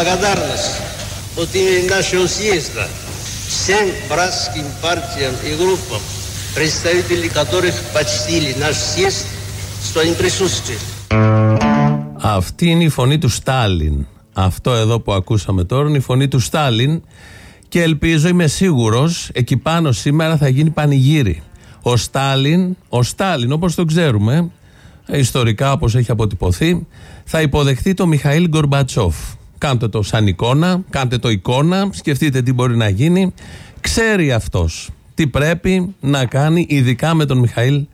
Разрешите выразить благодарность от имени нашего съезда всем братским партиям и группам, представители которых почтили наш съезд своим присутствием. Αυτή είναι η φωνή του Στάλιν. Αυτό εδώ που ακούσαμε τώρα είναι η φωνή του Στάλιν και ελπίζω, είμαι σίγουρος, εκεί πάνω σήμερα θα γίνει πανηγύρι. Ο Στάλιν, ο Στάλιν όπως το ξέρουμε, ιστορικά όπως έχει αποτυπωθεί, θα υποδεχθεί το Μιχαήλ Γκορμπατσόφ. Κάντε το σαν εικόνα, κάντε το εικόνα, σκεφτείτε τι μπορεί να γίνει. Ξέρει αυτός τι πρέπει να κάνει, ειδικά με τον Μιχαήλ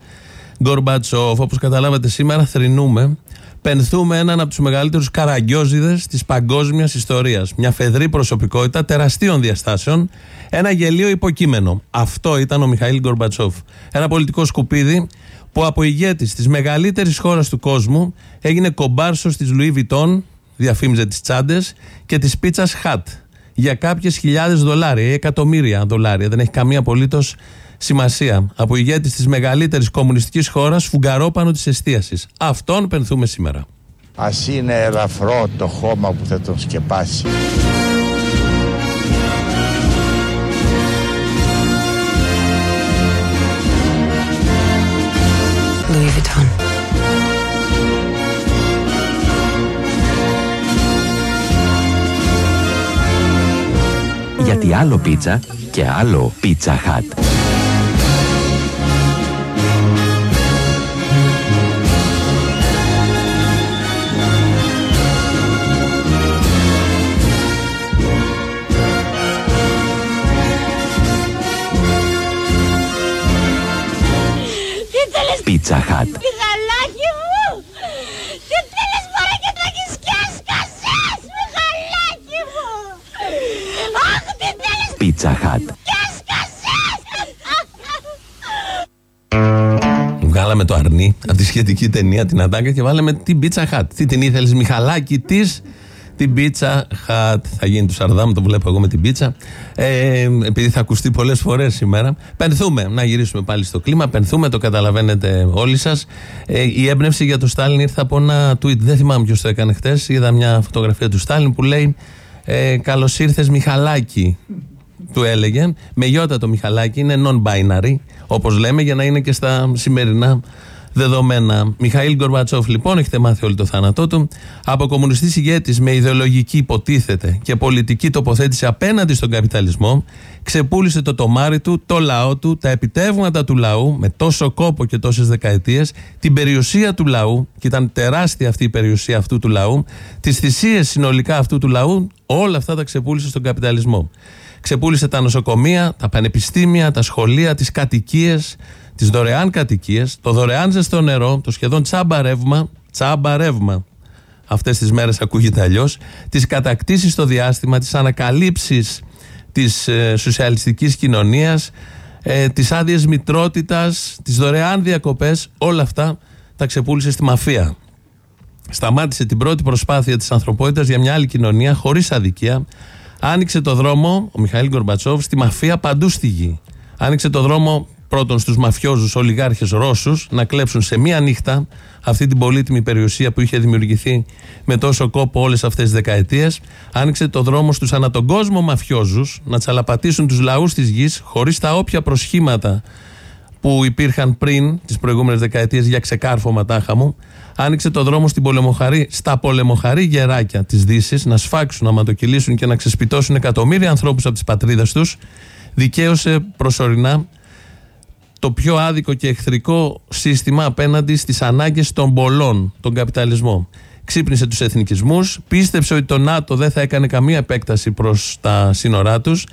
Γκορμπατσόφ. Όπως καταλάβατε σήμερα θρυνούμε πενθούμε έναν από τους μεγαλύτερους καραγκιόζιδε της παγκόσμιας ιστορίας. Μια φεδρή προσωπικότητα τεραστίων διαστάσεων, ένα γελίο υποκείμενο. Αυτό ήταν ο Μιχαήλ Γκορμπατσόφ. Ένα πολιτικό σκουπίδι που από ηγέτης της μεγαλύτερης χώρας του κόσμου έγινε κομπάρσος της Λουί Βιτών, διαφήμιζε τις τσάντες, και τη πίτσας Χατ για κάποιες χιλιάδες δολάρια ή εκατομμύρια δολάρια. Δεν έχει καμία απολύτως σημασία. Από ηγέτης της μεγαλύτερης κομμουνιστικής χώρας, φουγκαρόπανο της εστίασης. Αυτόν πενθούμε σήμερα. Α είναι ελαφρό το χώμα που θα τον σκεπάσει. Γιατί άλλο πίτσα και άλλο πίτσα χάτ. Pizza Hut. Μιχαλάκι μου! Τι θέλεις μωρέ και τρέχεις και έσκασες, Μιχαλάκι μου! Αχ, τι θέλεις Pizza Hut. και έσκασες! Βγάλαμε το αρνί από τη σχετική ταινία την Αντάγκα και βάλαμε την Pizza Hut. Τι την ήθελε, Μιχαλάκι της, την Pizza Hut. Θα γίνει του Σαρδάμ, το βλέπω εγώ με την πίτσα. Ε, επειδή θα ακουστεί πολλές φορές σήμερα. Πενθούμε, να γυρίσουμε πάλι στο κλίμα. Πενθούμε, το καταλαβαίνετε όλοι σας. Ε, η έμπνευση για το Στάλιν ήρθε από ένα tweet. Δεν θυμάμαι ποιος το έκανε χτες. Είδα μια φωτογραφία του Στάλιν που λέει ε, Καλώς ήρθες, Μιχαλάκι του έλεγε. Με γιώτα το Μιχαλάκι είναι non-binary, όπως λέμε, για να είναι και στα σημερινά δεδομένα. Μιχαήλ Γκορμπατσόφ, λοιπόν, έχετε μάθει όλο το θάνατό του. Από κομμουνιστής ηγέτης με ιδεολογική, υποτίθεται, και πολιτική τοποθέτηση απέναντι στον καπιταλισμό, ξεπούλησε το τομάρι του, το λαό του, τα επιτεύγματα του λαού, με τόσο κόπο και τόσες δεκαετίες, την περιουσία του λαού, και ήταν τεράστια αυτή η περιουσία αυτού του λαού, τις θυσίες συνολικά αυτού του λαού, όλα αυτά τα ξεπούλησε στον καπιταλισμό. Ξεπούλησε τα νοσοκομεία, τα πανεπιστήμια, τα σχολεία, τις κατοικίες, τις δωρεάν κατοικίες, το δωρεάν ζεστό νερό, το σχεδόν τσάμπα ρεύμα, τσάμπα ρεύμα. Αυτές τις μέρες ακούγεται αλλιώς. Τις κατακτήσεις στο διάστημα, τις ανακαλύψεις της ε, σοσιαλιστικής κοινωνίας, ε, τις άδειες μητρότητας, τις δωρεάν διακοπές, όλα αυτά τα ξεπούλησε στη μαφία. Σταμάτησε την πρώτη προσπάθεια της ανθρωπότητας για μια άλλη κοινωνία χωρίς αδικία. Άνοιξε το δρόμο, ο Μιχαήλ Γκορμπατσόφ, στη μαφία παντού στη γη. Άνοιξε το δρόμο πρώτον στους μαφιόζους ολιγάρχες Ρώσους να κλέψουν σε μία νύχτα αυτή την πολύτιμη περιουσία που είχε δημιουργηθεί με τόσο κόπο όλες αυτές τις δεκαετίες άνοιξε το δρόμο στους ανά τον κόσμο μαφιόζους να τσαλαπατήσουν τους λαούς της γης χωρίς τα όποια προσχήματα που υπήρχαν πριν τις προηγούμενες δεκαετίες για ξεκάρφωμα τάχα μου άνοιξε το δρόμο στην πολεμοχαρή, στα πολεμοχαρή γεράκια της Δύσης να σφάξουν, να ματοκυλήσουν και να ξεσπιτώσουν εκατομμύρια ανθρώπους από τις πατρίδες τους δικαίωσε προσωρινά το πιο άδικο και εχθρικό σύστημα απέναντι στις ανάγκες των πολλών, τον καπιταλισμό. Ξύπνησε τους εθνικισμούς, πίστεψε ότι το ΝΑΤΟ δεν θα έκανε καμία επέκταση προς τα σύνορά τους,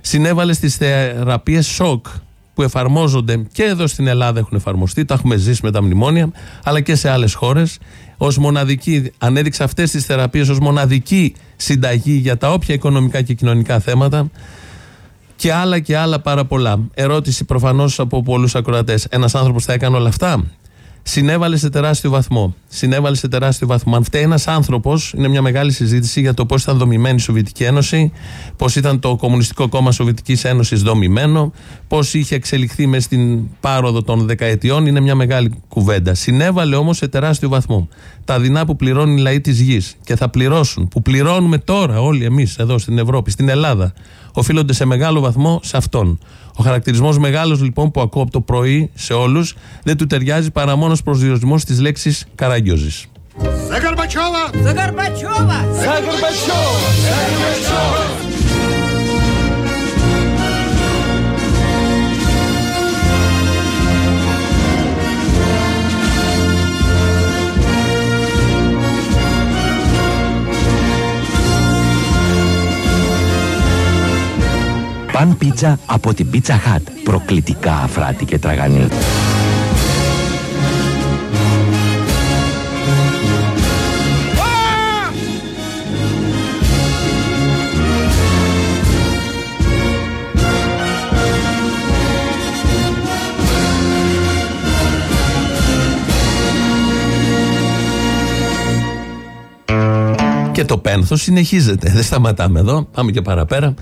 συνέβαλε στις θεραπείες σοκ που εφαρμόζονται και εδώ στην Ελλάδα έχουν εφαρμοστεί, τα έχουμε ζήσει με τα μνημόνια, αλλά και σε άλλες χώρες. Ως μοναδική, ανέδειξε αυτές τις θεραπείες ως μοναδική συνταγή για τα όποια οικονομικά και κοινωνικά θέματα και άλλα και άλλα πάρα πολλά. Ερώτηση προφανώς από πολλούς ακροατές. Ένας άνθρωπος θα έκανε όλα αυτά; Συνέβαλε σε τεράστιο βαθμό. Συνέβαλε σε τεράστιο βαθμό. Αν φταίει ένας άνθρωπος, είναι μια μεγάλη συζήτηση για το πώς ήταν δομημένη η Σοβιετική Ένωση, πώς ήταν το Κομμουνιστικό Κόμμα Σοβιετικής Ένωσης δομημένο, πώς είχε εξελιχθεί μες στην πάροδο των δεκαετιών. Είναι μια μεγάλη κουβέντα. Συνέβαλε όμως σε τεράστιο βαθμό. Τα δεινά που πληρώνουν οι λαοί της γης και θα πληρώσουν, που πληρώνουμε τώρα όλοι εμείς εδώ στην Ευρώπη, στην Ελλάδα, οφείλονται σε μεγάλο βαθμό σε αυτόν. Ο χαρακτηρισμός μεγάλος λοιπόν που ακούω από το πρωί σε όλους δεν του ταιριάζει παρά μόνος προσδιορισμός της λέξης Καραγκιόζη. Παν πίτσα από την Pizza Hut. Προκλητικά αφράτη και τραγανή. Και το πένθος συνεχίζεται. Δεν σταματάμε εδώ. Πάμε και παραπέρα.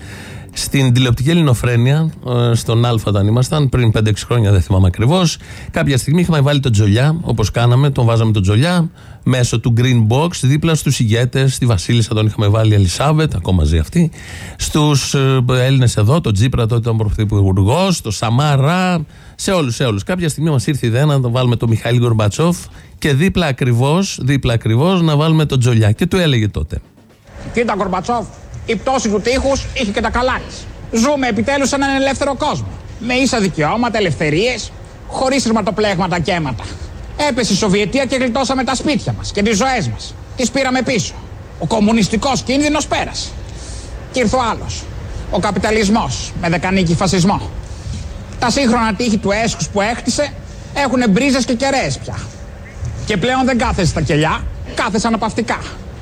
Στην τηλεοπτική ελληνοφρένεια, ε, στον Α όταν ήμασταν, πριν 5-6 χρόνια, δεν θυμάμαι ακριβώς, κάποια στιγμή είχαμε βάλει τον Τζολιά, όπως κάναμε, τον βάζαμε τον Τζολιά, μέσω του Green Box, δίπλα στους ηγέτες, στη Βασίλισσα τον είχαμε βάλει η Ελισάβετ, ακόμα μαζί αυτή, στους ε, Έλληνες εδώ, τον Τζίπρα τότε ήταν πρωθυπουργός, τον Σαμάρα, σε όλους, σε όλους. Κάποια στιγμή μας ήρθε η ιδέα να τον βάλουμε τον Μιχαήλ Γκορμπατσόφ και δίπλα ακριβώς, δίπλα ακριβώς να βάλουμε τον Τζολιά. Και του έλεγε τότε. Κοίτα, Γκορμπατσόφ, η πτώση του τείχους είχε και τα καλά τη. Ζούμε επιτέλους σε έναν ελεύθερο κόσμο. Με ίσα δικαιώματα, ελευθερίες, χωρίς ρηματοπλέγματα και αίματα. Έπεσε η Σοβιετία και γλιτώσαμε τα σπίτια μας και τις ζωές μας. Τις πήραμε πίσω. Ο κομμουνιστικός κίνδυνος πέρασε. Και ήρθε ο άλλος. Ο καπιταλισμός με δεκανίκη φασισμό. Τα σύγχρονα τείχη του έσχους που έκτισε έχουν μπρίζες και κεραίες πια. Και πλέον δεν κάθεσαι στα κελιά, κάθεσαι αναπαυτικά.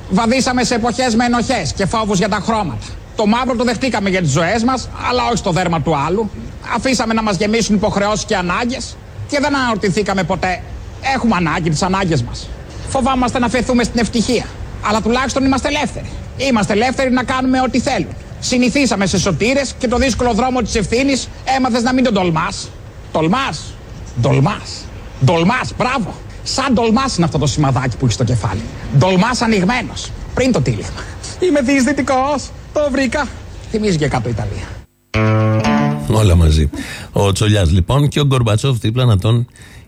Βαδίσαμε σε εποχές με ενοχές και φόβους για τα χρώματα. Το μαύρο το δεχτήκαμε για τις ζωές μας, αλλά όχι στο δέρμα του άλλου. Αφήσαμε να μας γεμίσουν υποχρεώσεις και ανάγκες και δεν αναρωτηθήκαμε ποτέ. Έχουμε ανάγκη τις ανάγκες μας. Φοβάμαστε να φεθούμε στην ευτυχία. Αλλά τουλάχιστον είμαστε ελεύθεροι. Είμαστε ελεύθεροι να κάνουμε ό,τι θέλουν. Συνηθίσαμε σε σωτήρες και το δύσκολο δρόμο της ευθύνης έμαθες να μην τον τολμάς. Τολμάς. Ντολμά. Ντολμά, μπράβο. Σαν ντολμά είναι αυτό το σημαδάκι που έχεις στο κεφάλι. Ντολμά ανοιγμένος. Πριν το τύλιγμα. Είμαι διεισδυτικός. Το βρήκα. Θυμίζει και κάτω Ιταλία. Όλα μαζί. Ο Τσολιάς λοιπόν και ο Γκορμπατσόφ δίπλα να τον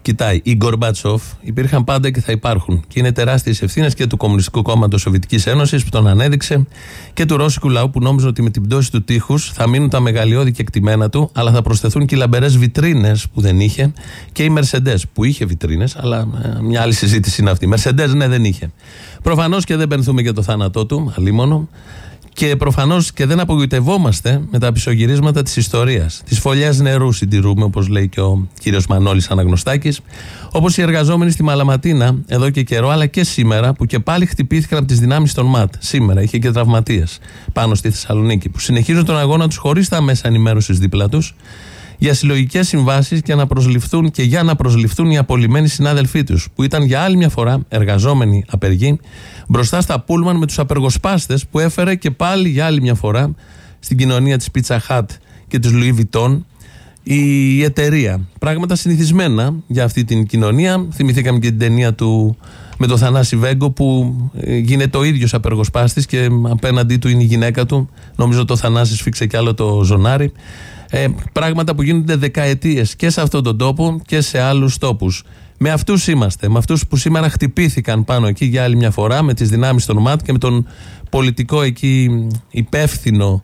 κοιτάει. Οι Γκορμπατσόφ υπήρχαν πάντα και θα υπάρχουν. Και είναι τεράστιες ευθύνες και του Κομμουνιστικού Κόμματος Σοβιετικής Ένωσης που τον ανέδειξε και του Ρώσικου λαού που νόμιζε ότι με την πτώση του τείχους θα μείνουν τα μεγαλειώδη και εκτιμένα του, αλλά θα προσθεθούν και οι λαμπερές βιτρίνες που δεν είχε και οι Μερσεντές που είχε βιτρίνες, αλλά ε, μια άλλη συζήτηση είναι αυτή. Μερσεντές ναι, δεν είχε. Προφανώς και δεν πενθούμε για το θάνατό του, αλίμονο. Και προφανώς και δεν απογοητευόμαστε με τα πισωγυρίσματα της ιστορίας. Τη φωλιά νερού συντηρούμε, όπως λέει και ο κύριος Μανώλης Αναγνωστάκης. Όπως οι εργαζόμενοι στη Μαλαματίνα εδώ και καιρό, αλλά και σήμερα, που και πάλι χτυπήθηκαν από τις δυνάμεις των ΜΑΤ. Σήμερα είχε και τραυματίες πάνω στη Θεσσαλονίκη, που συνεχίζουν τον αγώνα τους χωρίς τα μέσα ενημέρωσης δίπλα τους για συλλογικές συμβάσεις και να προσληφθούν και για να προσληφθούν οι απολυμμένοι συνάδελφοί τους, που ήταν για άλλη μια φορά εργαζόμενοι απεργοί μπροστά στα πούλμαν με τους απεργοσπάστες που έφερε και πάλι για άλλη μια φορά στην κοινωνία της Pizza Hut και της Louis Vuitton η εταιρεία. Πράγματα συνηθισμένα για αυτή την κοινωνία. Θυμηθήκαμε και την ταινία του με τον Θανάση Βέγκο που ε, γίνεται ο ίδιος απεργοσπάστης και απέναντί του είναι η γυναίκα του. Νομίζω το Θανάση σφίξε κι άλλο το ζωνάρι. Ε, πράγματα που γίνονται δεκαετίες και σε αυτόν τον τόπο και σε άλλους τόπους. Με αυτούς είμαστε. Με αυτούς που σήμερα χτυπήθηκαν πάνω εκεί για άλλη μια φορά με τις δυνάμεις των ΜΑΤ και με τον πολιτικό εκεί υπεύθυνο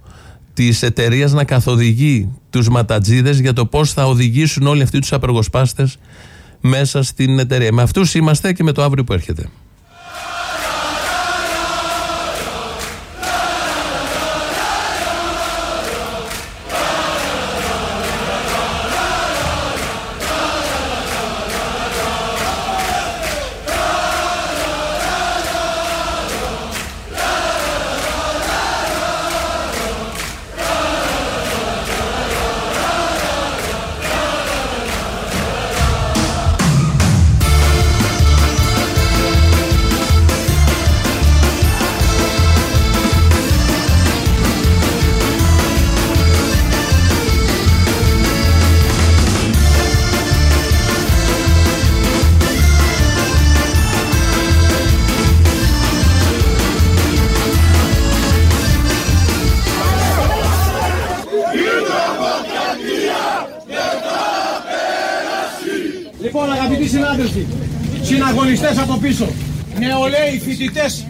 της εταιρείας να καθοδηγεί τους ματατζίδες για το πώς θα οδηγήσουν όλοι αυτοί τους απεργοσπάστες μέσα στην εταιρεία. Με αυτούς είμαστε και με το αύριο που έρχεται. Συναγωνιστές από πίσω, νεολαίοι, φοιτητές,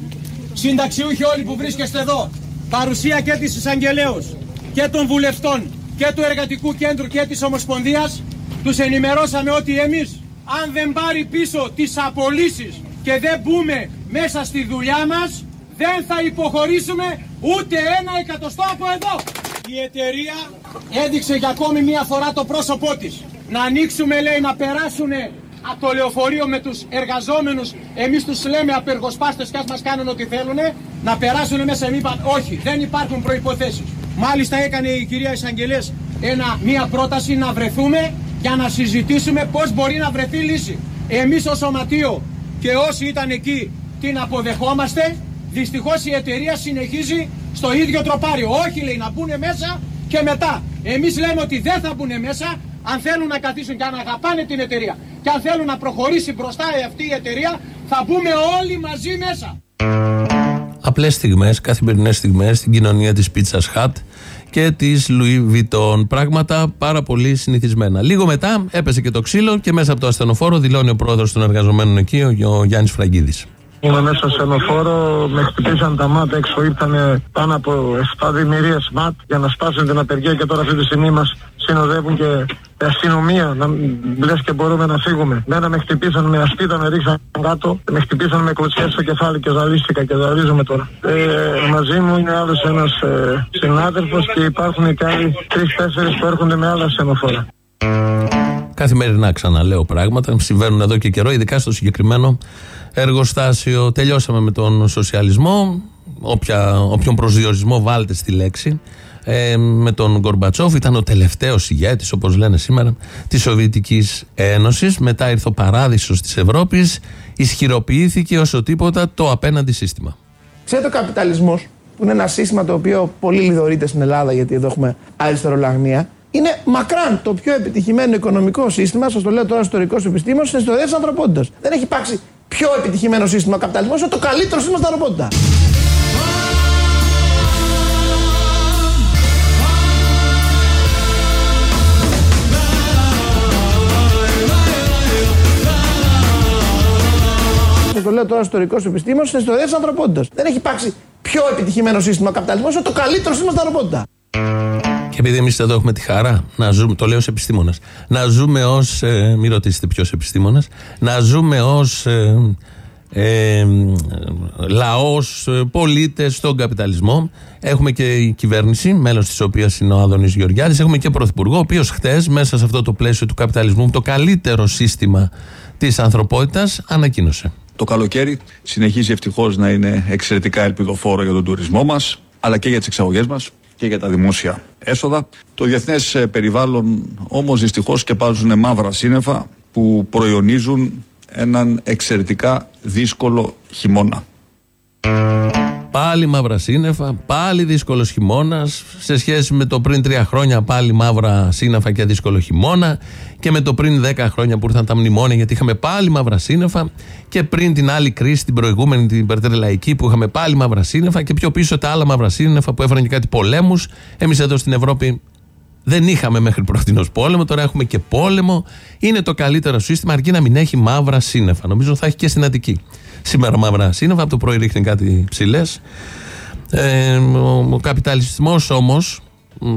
συνταξιούχοι όλοι που βρίσκεστε εδώ, παρουσία και της εισαγγελέως και των βουλευτών και του Εργατικού Κέντρου και της Ομοσπονδίας, τους ενημερώσαμε ότι εμείς, αν δεν πάρει πίσω τις απολύσεις και δεν μπούμε μέσα στη δουλειά μας, δεν θα υποχωρήσουμε ούτε ένα εκατοστό από εδώ. Η εταιρεία έδειξε για ακόμη μία φορά το πρόσωπό της. Να ανοίξουμε λέει να περάσουν το λεωφορείο με τους εργαζόμενους, εμείς τους λέμε απεργοσπάστες και ας μας κάνουν ό,τι θέλουν, να περάσουν μέσα εμείς είπαν όχι, δεν υπάρχουν προϋποθέσεις. Μάλιστα έκανε η κυρία Εισαγγελές ένα, μία πρόταση να βρεθούμε για να συζητήσουμε πώς μπορεί να βρεθεί λύση. Εμείς ως σωματείο και όσοι ήταν εκεί την αποδεχόμαστε, δυστυχώς η εταιρεία συνεχίζει στο ίδιο τροπάριο. Όχι λέει να μπουν μέσα και μετά. Εμείς λέμε ότι δεν θα μπουν μέσα αν θέλουν να καθίσουν και αν αγαπάνε την εταιρεία και αν θέλουν να προχωρήσει μπροστά αυτή η εταιρεία θα μπούμε όλοι μαζί μέσα. Απλές στιγμές, καθημερινές στιγμές στην κοινωνία της Pizza Hut και της Louis Vuitton. Πράγματα πάρα πολύ συνηθισμένα. Λίγο μετά έπεσε και το ξύλο και μέσα από το ασθενοφόρο δηλώνει ο πρόεδρος των εργαζομένων εκεί, ο Γιάννης Φραγκίδης. Είμαι μέσα σε ενοφόρο, με χτυπήσαν τα μάτια έξω, ήρθαν πάνω από 7 δημιουργίες ΜΑΤ για να σπάσουν την απεργία και τώρα αυτή τη στιγμή μας συνοδεύουν και αστυνομία, να λες και μπορούμε να φύγουμε. Μένα με χτυπήσαν με ασπίδα, με ρίξαν κάτω, με χτυπήσαν με κλωτσιές στο κεφάλι και ζαλίστηκα και ζαλίζομαι τώρα. Ε, μαζί μου είναι άλλος ένας ε, συνάδελφος και υπάρχουν και άλλοι τρεις-τέσσερις που έρχονται με άλλα σενοφόρα. Καθημερινά ξαναλέω πράγματα, συμβαίνουν εδώ και καιρό, ειδικά στο συγκεκριμένο εργοστάσιο. Τελειώσαμε με τον σοσιαλισμό, όποια, όποιον προσδιορισμό βάλετε στη λέξη. Ε, με τον Γκορμπατσόφ ήταν ο τελευταίος ηγέτης όπως λένε σήμερα της Σοβιετικής Ένωσης μετά ήρθε ο παράδεισος της Ευρώπης ισχυροποιήθηκε όσο τίποτα το απέναντι σύστημα Ξέρετε ο καπιταλισμός που είναι ένα σύστημα το οποίο πολύ λιδωρείται στην Ελλάδα γιατί εδώ έχουμε αριστερολαγνία είναι μακράν το πιο επιτυχημένο οικονομικό σύστημα, σας το λέω τώρα ιστορικό επιστήμονας, στην ιστορία τη ανθρωπότητας. Δεν έχει υπάρξει πιο επιτυχημένο σύστημα καπιταλισμό, είναι το καλύτερο σύστημα στην ανθρωπότητα. Σα το λέω τώρα ιστορικό επιστήμονας, στην ιστορία τη ανθρωπότητας. Δεν έχει υπάρξει πιο επιτυχημένο σύστημα καπιταλισμό, είναι το καλύτερο σύστημα στην ανθρωπότητα. Και επειδή εμείς εδώ έχουμε τη χαρά να ζούμε, το λέω ως επιστήμονας, να ζούμε ως. Ε, μην ρωτήσετε ποιος επιστήμονας, να ζούμε ως. Ε, ε, λαός, ε, πολίτες στον καπιταλισμό. Έχουμε και η κυβέρνηση, μέλος της οποίας είναι ο Άδωνης Γεωργιάδης. Έχουμε και πρωθυπουργό, ο οποίος χθες, μέσα σε αυτό το πλαίσιο του καπιταλισμού, το καλύτερο σύστημα της ανθρωπότητας, ανακοίνωσε. Το καλοκαίρι συνεχίζει ευτυχώς να είναι εξαιρετικά ελπιδοφόρο για τον τουρισμό μας, αλλά και για τις εξαγωγές μας και για τα δημόσια έσοδα. Το διεθνές περιβάλλον όμως δυστυχώς σκεπάζουν μαύρα σύννεφα που προϊονίζουν έναν εξαιρετικά δύσκολο χειμώνα. Πάλι μαύρα σύννεφα, πάλι δύσκολος χειμώνας. Σε σχέση με το πριν τρία χρόνια, πάλι μαύρα σύννεφα και δύσκολο χειμώνα. Και με το πριν δέκα χρόνια που ήρθαν τα μνημόνια, γιατί είχαμε πάλι μαύρα σύννεφα. Και πριν την άλλη κρίση, την προηγούμενη, την υπερτρελαϊκή, που είχαμε πάλι μαύρα σύννεφα. Και πιο πίσω τα άλλα μαύρα σύννεφα που έφεραν και κάτι πολέμους. Εμείς εδώ στην Ευρώπη δεν είχαμε μέχρι πρώτη πόλεμο, τώρα έχουμε και πόλεμο. Είναι το καλύτερο σύστημα, αρκεί να μην έχει μαύρα σύννεφα. Νομίζω θα έχει και στην Αττική. Σήμερα μαύρα σύννεφα, από το πρωί ρίχνει κάτι ψηλές. Ε, ο ο καπιταλισμός όμως,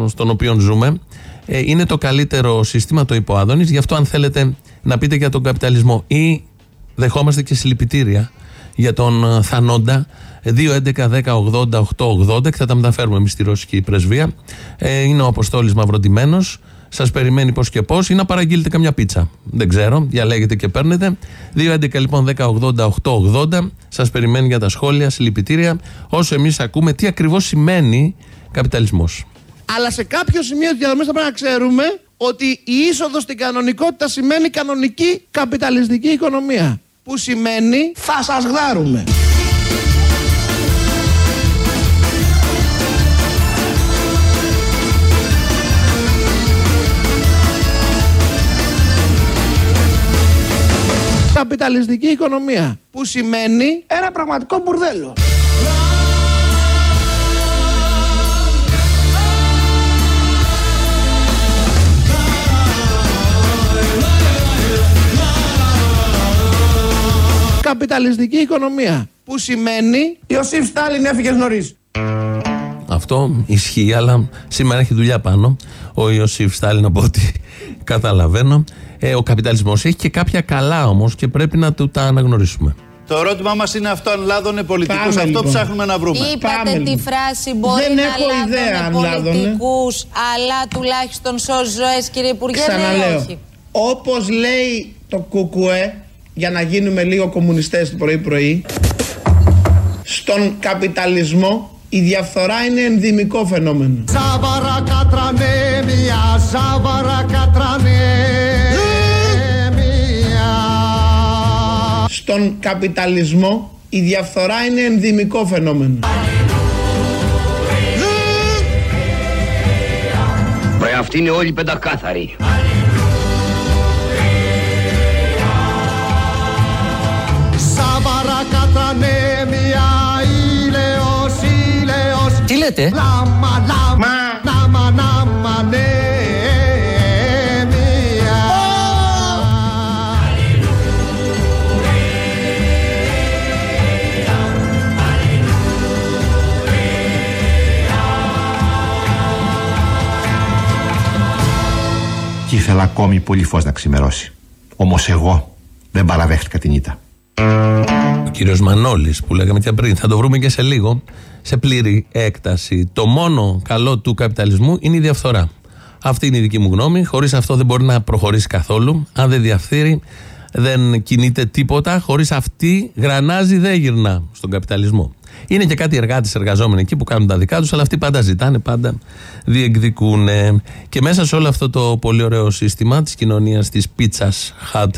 στον οποίο ζούμε, ε, είναι το καλύτερο σύστημα, το είπε ο Άδωνης. Γι' αυτό, αν θέλετε να πείτε για τον καπιταλισμό ή δεχόμαστε και συλληπιτήρια για τον ε, Θανόντα, 2.11.10.80.880 και θα τα μεταφέρουμε εμείς στη Ρώσικη Πρεσβεία. Ε, είναι ο Αποστόλης Μαυροντημένο. Σας περιμένει πώς και πώς ή να παραγγείλετε καμιά πίτσα. Δεν ξέρω, διαλέγετε και παίρνετε. 2.11 λοιπόν 10.80.880 σας περιμένει για τα σχόλια, συλληπιτήρια. Όσο εμείς ακούμε τι ακριβώς σημαίνει καπιταλισμός. Αλλά σε κάποιο σημείο της διαδρομής θα πρέπει να ξέρουμε ότι η είσοδος στην κανονικότητα σημαίνει κανονική καπιταλιστική οικονομία. Που σημαίνει θα σας γδάρουμε. καπιταλιστική οικονομία. Που σημαίνει ένα πραγματικό μπουρδέλο. Καπιταλιστική οικονομία. Που σημαίνει Ιωσήφ Στάλιν έφυγες νωρίς. Αυτό ισχύει, αλλά σήμερα έχει δουλειά πάνω. Ο Ιωσήφ Στάλιν, από ό,τι καταλαβαίνω. Ε, ο καπιταλισμός έχει και κάποια καλά όμως και πρέπει να του τα αναγνωρίσουμε. Το ερώτημά μας είναι αυτό, αν λάδωνε πολιτικού. Πάμε, Αυτό λοιπόν. ψάχνουμε να βρούμε. Είπατε Πάμε, τη λοιπόν. φράση μπορεί Δεν να έχω ιδέα αν λάδωνε λάδωνε. πολιτικούς, αλλά τουλάχιστον σώζει ζωές, κύριε Υπουργέ, ναι ή Ξαναλέω. όχι. Όπως λέει το κουκουέ, για να γίνουμε λίγο κομμουνιστές το πρωί-πρωί, στον καπιταλισμό η διαφθορά είναι ενδυμικό φαινόμενο. Ζάβαρα κατρανέ μια, ζάβαρα κατρανέ μια. Στον καπιταλισμό η διαφθορά είναι ενδυμικό φαινόμενο. Βρε αυτοί είναι όλοι πεντακάθαροι. Ζάβαρα κατρανέ λέτε; Λάμα, λάμα, νάμα, νάμα, ναι, μια. και ήθελα ακόμη πολύ φως να ξημερώσει. Όμως εγώ δεν παραδέχτηκα την ήττα. Ο κύριος Μανώλης που λέγαμε και πριν, θα το βρούμε και σε λίγο, σε πλήρη έκταση. Το μόνο καλό του καπιταλισμού είναι η διαφθορά. Αυτή είναι η δική μου γνώμη. Χωρίς αυτό δεν μπορεί να προχωρήσει καθόλου. Αν δεν διαφθείρει, δεν κινείται τίποτα. Χωρίς αυτή, γρανάζει δεν γυρνά στον καπιταλισμό. Είναι και κάτι εργάτες εργαζόμενοι εκεί που κάνουν τα δικά τους, αλλά αυτοί πάντα ζητάνε, πάντα διεκδικούν. Και μέσα σε όλο αυτό το πολύ ωραίο σύστημα της κοινωνίας της Pizza Hut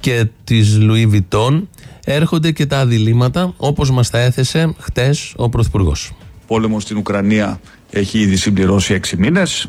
και της Louis Vuitton έρχονται και τα διλήμματα όπως μας τα έθεσε χτες ο Πρωθυπουργός. πόλεμο στην Ουκρανία έχει ήδη συμπληρώσει 6 μήνες.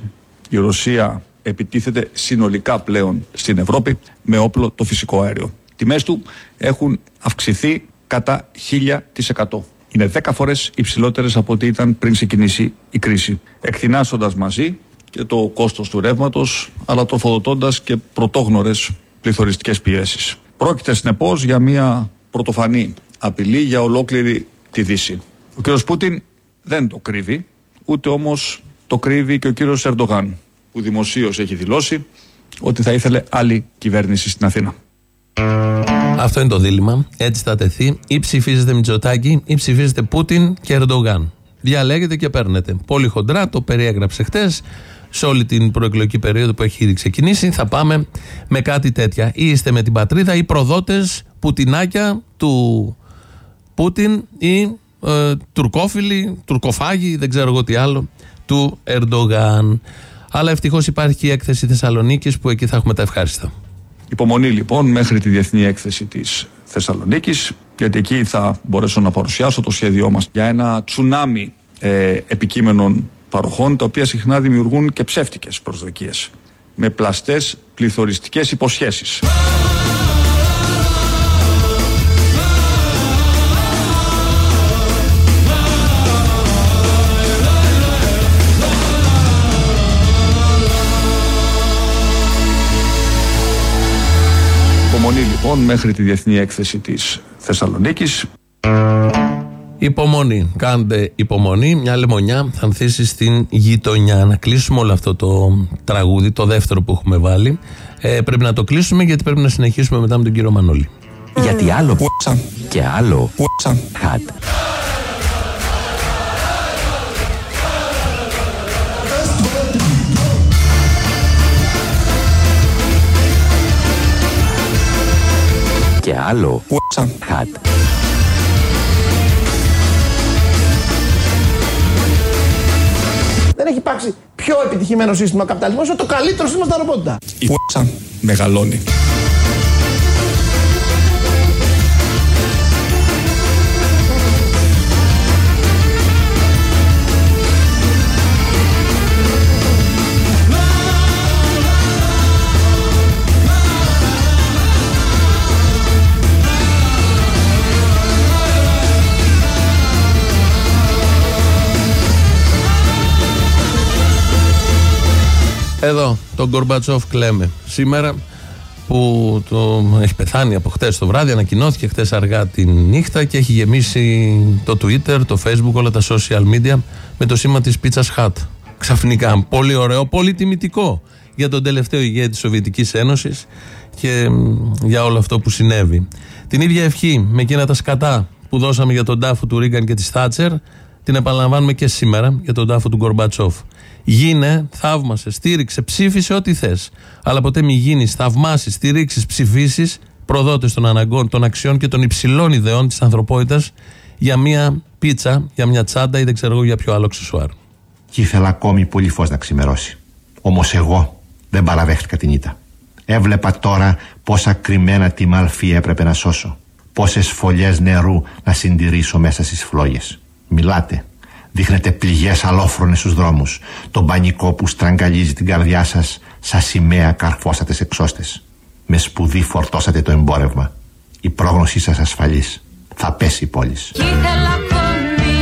Η Ρωσία επιτίθεται συνολικά πλέον στην Ευρώπη με όπλο το φυσικό αέριο. Τιμές του έχουν αυξηθεί κατά 1000%. Είναι 10 φορές υψηλότερες από ό,τι ήταν πριν ξεκινήσει η κρίση. Εκθυνάσσοντας μαζί και το κόστος του ρεύματος, αλλά τροφοδοτώντας και πρωτόγνωρες πληθωριστικές πιέσεις. Πρόκειται συνεπώς για μια πρωτοφανή απειλή για ολόκληρη τη Δύση. Ο κ. Πούτιν δεν το κρύβει, ούτε όμως το κρύβει και ο κύριος Ερντογάν, που δημοσίως έχει δηλώσει ότι θα ήθελε άλλη κυβέρνηση στην Αθήνα. Αυτό είναι το δίλημα. Έτσι θα τεθεί. Ή ψηφίζετε Μητσοτάκη ή ψηφίζετε Πούτιν και Ερντογάν. Διαλέγετε και παίρνετε. Πολύ χοντρά, το περιέγραψε χτες. Σε όλη την προεκλογική περίοδο που έχει ήδη ξεκινήσει, θα πάμε με κάτι τέτοια. Ή είστε με την πατρίδα ή προδότες πουτινάκια του Πούτιν ή ε, τουρκόφιλοι, τουρκοφάγοι, δεν ξέρω εγώ τι άλλο, του Ερντογάν. Αλλά ευτυχώς υπάρχει και η έκθεση Θεσσαλονίκης που εκεί θα έχουμε τα ευχάριστα. Υπομονή λοιπόν μέχρι τη διεθνή έκθεση της Θεσσαλονίκης γιατί εκεί θα μπορέσω να παρουσιάσω το σχέδιό μας για ένα τσουνάμι ε, επικείμενων παροχών τα οποία συχνά δημιουργούν και ψεύτικες προσδοκίες με πλαστές πληθωριστικές υποσχέσεις. Λοιπόν μέχρι τη διεθνή έκθεση της Θεσσαλονίκης Υπομονή. Κάντε υπομονή. Μια λεμονιά θα ανθίσει στην γειτονιά. Να κλείσουμε όλο αυτό το τραγούδι, το δεύτερο που έχουμε βάλει. Ε, πρέπει να το κλείσουμε γιατί πρέπει να συνεχίσουμε μετά με τον κύριο Μανώλη. Γιατί άλλο και άλλο χατ. Και άλλο χατ. Δεν έχει υπάρξει πιο επιτυχημένο σύστημα καπιταλισμού όσο το καλύτερο σύστημα στην ανθρωπότητα. Η π***α μεγαλώνει. Εδώ, τον Γκορμπατσόφ κλαίμε. Σήμερα που το, έχει πεθάνει από χτες το βράδυ, ανακοινώθηκε χτες αργά τη νύχτα και έχει γεμίσει το Twitter, το Facebook, όλα τα social media με το σήμα της Pizza Hut. Ξαφνικά, πολύ ωραίο, πολύ τιμητικό για τον τελευταίο ηγέτη της Σοβιετικής Ένωσης και για όλο αυτό που συνέβη. Την ίδια ευχή με εκείνα τα σκατά που δώσαμε για τον τάφο του Ρίγκαν και της Θάτσερ την επαναλαμβάνουμε και σήμερα για τον τάφο του Γκορμπατσόφ. Γίνε, θαύμασες, στήριξε, ψήφισε ό,τι θες. Αλλά ποτέ μη γίνεις, θαυμάσεις, στηρίξεις, ψηφίσεις προδότες των αναγκών, των αξιών και των υψηλών ιδεών της ανθρωπότητας για μια πίτσα, για μια τσάντα ή δεν ξέρω εγώ για ποιο άλλο αξεσουάρ. Κι ήθελα ακόμη πολύ φως να ξημερώσει. Όμως εγώ δεν παραδέχτηκα την ήττα. Έβλεπα τώρα πόσα κρυμμένα τη μαλφή έπρεπε να σώσω. Πόσες φωλιές νερού να συντηρήσω μέσα στις φλόγες. Μιλάτε, Δείχνετε πληγές αλόφρονες στους δρόμους. Το πανικό που στραγγαλίζει την καρδιά σας σαν σημαία καρφώσατε σε εξώστες. Με σπουδή φορτώσατε το εμπόρευμα. Η πρόγνωσή σας ασφαλής. Θα πέσει η πόλη. Κι ήθελα ακόμη,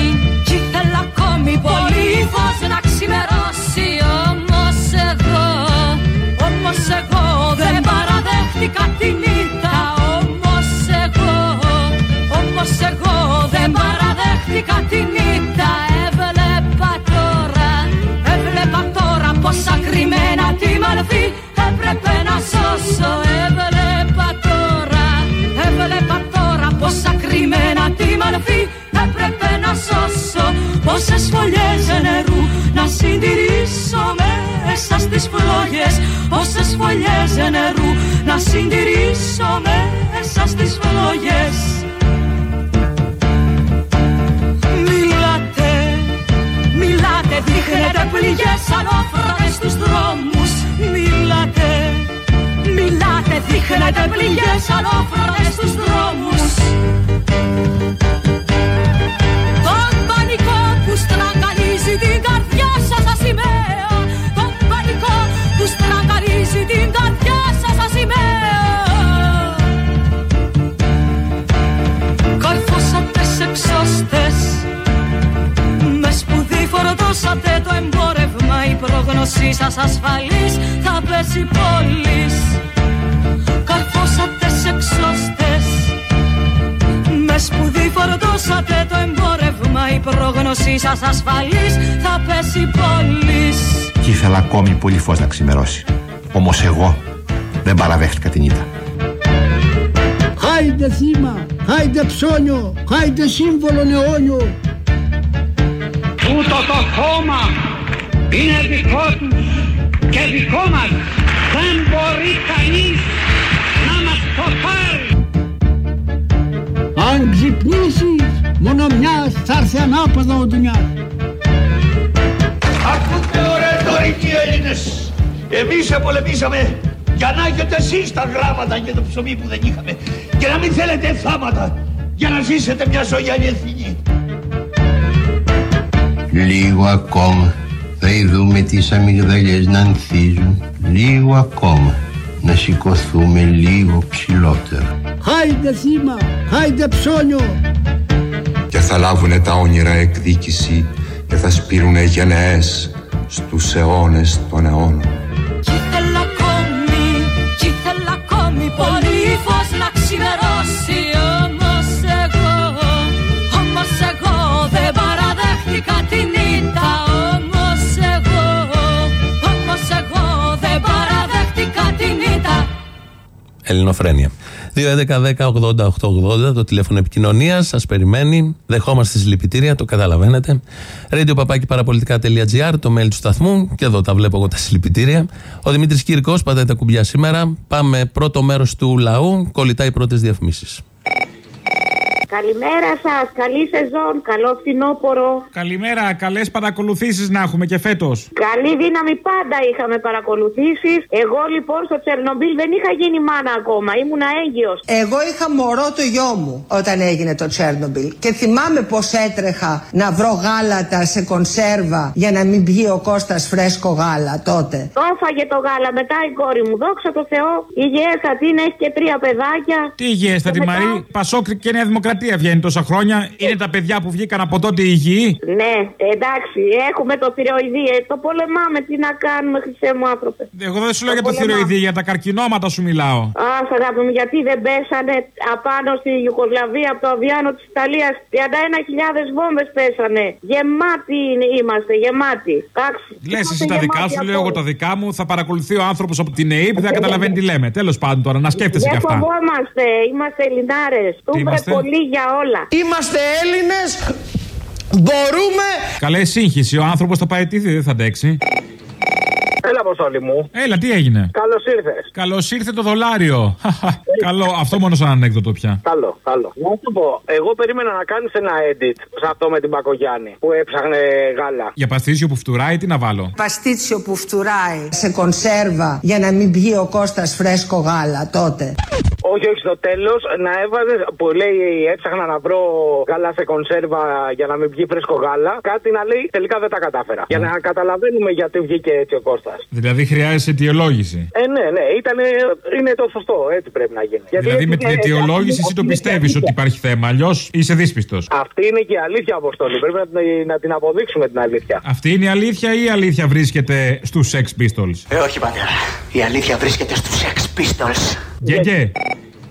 κι ήθελα ακόμη πολύ φως να ξημερώσει Όμως εγώ, όμως εγώ δεν παραδέχτηκα την ήττα Όμως εγώ, όμως εγώ δεν παραδέχτηκα την έπρεπε να σώσω Έβλεπα τώρα, έβλεπα τώρα πόσα κρυμμένα τη μαλφή έπρεπε να σώσω Πόσες φωλιές νερού να συντηρήσω μέσα στις φλόγες Πόσες φωλιές νερού να συντηρήσω μέσα στις φλόγες. Μιλάτε, μιλάτε, δείχνετε πληγές ανώφρονες στους δρόμους δείχνετε πληγές ανώφρονες στους δρόμους. Τον πανικό που στραγγαλίζει την καρδιά σας σαν σημαία Τον πανικό που στραγγαλίζει την καρδιά σας σαν σημαία Καρφώσατε σε εξώστες Με σπουδή φορτώσατε το εμπόρευμα. Η πρόγνωσή σας ασφαλής θα πέσει πόλης Καρφώσατε σε εξώστες Με σπουδή φορτώσατε το εμπόρευμα Η πρόγνωσή σας ασφαλής θα πέσει πόλης Κι ήθελα ακόμη πολύ φως να ξημερώσει. Όμως εγώ δεν παραδέχτηκα την ήττα. Χάιντε θύμα, χάιντε ψώνιο, χάιντε σύμβολο αιώνιο. Τούτο το κόμμα είναι δικό τους και δικό μας. Δεν μπορεί κανείς ξυπνήσεις, μόνο μιας θα έρθει ανάποδα ο δουλειάς. Ακούτε ωραία τωρικοί Έλληνες. Εμείς επολεμήσαμε για να έχετε εσείς τα γράμματα και το ψωμί που δεν είχαμε και να μην θέλετε θάματα για να ζήσετε μια ζωή αληθινή. Λίγο ακόμα θα ειδούμε τις αμυγδαλιές να ανθίζουν Λίγο ακόμα να σηκωθούμε λίγο ψηλότερα Χάιντε θύμα, χάιντε ψώνιο. και θα λάβουνε τα όνειρα εκδίκηση και θα σπείρουνε γενναίες στους αιώνες των αιώνων. Κι ήθελα ακόμη, κι ήθελα ακόμη πολύ φως να ξημερώσει Όμως εγώ, όμως εγώ δεν παραδέχτηκα την ήττα Όμως εγώ, όμως εγώ δεν παραδέχτηκα την ήττα Ελληνοφρένεια. 2.11.10.80.880 το τηλέφωνο επικοινωνίας. Σας περιμένει. Δεχόμαστε συλληπιτήρια, το καταλαβαίνετε. Radio παπάκι παραπολιτικά.gr, το mail του σταθμού. Και εδώ τα βλέπω εγώ τα συλληπιτήρια. Ο Δημήτρης Κυρικό πατάει τα κουμπιά σήμερα. Πάμε πρώτο μέρος του λαού. Κολλητά οι πρώτες διαφημίσεις. Καλημέρα σας, καλή σεζόν, καλό φθινόπωρο. Καλημέρα, καλές παρακολουθήσεις να έχουμε και φέτος. Καλή δύναμη πάντα είχαμε παρακολουθήσεις. Εγώ λοιπόν στο Τσερνομπίλ δεν είχα γίνει μάνα ακόμα, ήμουνα έγκυος. Εγώ είχα μωρό το γιο μου όταν έγινε το Τσέρνομπιλ και θυμάμαι πως έτρεχα να βρω γάλατα σε κονσέρβα για να μην πιει ο Κώστας φρέσκο γάλα τότε. Το έφαγε το γάλα μετά η κόρη μου, δόξα τω Θεώ. Υγιέστατη είναι, έχει και τρία παιδάκια. Τι υγιέστατη Και μετά- Μαρή, Πασόκρη και Νέα Δημοκρατία δημοκρατία βγαίνει τόσα χρόνια. Είναι τα παιδιά που βγήκαν από τότε υγιείς; Ναι, εντάξει, έχουμε το θηροειδή. Ε, το πολεμάμε. Τι να κάνουμε, χρυσέ μου άνθρωπε. Εγώ δεν σου λέω για το πολεμάμε. θηροειδή, για τα καρκινόματα σου μιλάω. Α, αγάπη μου, γιατί δεν πέσανε απάνω στη Ιουκοσλαβία από το αβιάνο της Ιταλίας. 31.000 βόμβες πέσανε. Γεμάτοι είναι- είμαστε, γεμάτοι. Εντάξει. Λες Είμαστε εσύ τα δικά γεμάτοι σου, από λέω εγώ όλους. τα δικά μου. Θα παρακολουθεί ο άνθρωπος από την ΕΕΠ, δεν θα καταλαβαίνει τι λέμε. Τέλος πάντων τώρα, να σκέφτεσαι κι Δεν αυτά. φοβόμαστε, είμαστε Ελληνάρες. Του είμαστε; πολύ για όλα. Είμαστε Έλληνες. Μπορούμε. Καλέ σύγχυση, ο άνθρωπος θα πάει τι δεν θα αντέξει. Έλα, Αποστόλη μου. Έλα, τι έγινε; Καλώς ήρθες. Καλώς ήρθε το δολάριο. Καλό, αυτό μόνο σαν ανέκδοτο πια. Καλό, καλό. Να σου πω, εγώ περίμενα να κάνεις ένα edit σε αυτό με την Πακογιάννη που έψαχνε γάλα. Για παστίσιο που φτουράει, τι να βάλω; Παστίτσιο που φτουράει σε κονσέρβα για να μην πιει ο Κώστας φρέσκο γάλα τότε. Όχι, όχι, στο τέλος να έβαζες που λέει έψαχνα να βρω γάλα σε κονσέρβα για να μην βγει φρέσκο γάλα. Κάτι να λέει τελικά δεν τα κατάφερα. Για να καταλαβαίνουμε γιατί βγήκε έτσι ο Κώστας. Δηλαδή χρειάζεσαι αιτιολόγηση. Ε, ναι, ναι, ήταν, είναι το σωστό, έτσι πρέπει να γίνει. Γιατί Δηλαδή έτσι με την είναι- αιτιολόγηση εσύ το πιστεύεις ότι υπάρχει θέμα. Αλλιώς είσαι δύσπιστος. Αυτή είναι και η αλήθεια, Αποστόλη. Πρέπει να την, να την αποδείξουμε την αλήθεια. Αυτή είναι η αλήθεια ή η αλήθεια βρίσκεται στους Sex Pistols; Ε, όχι πατέρα. Η αλήθεια βρίσκεται στους Sex Pistols.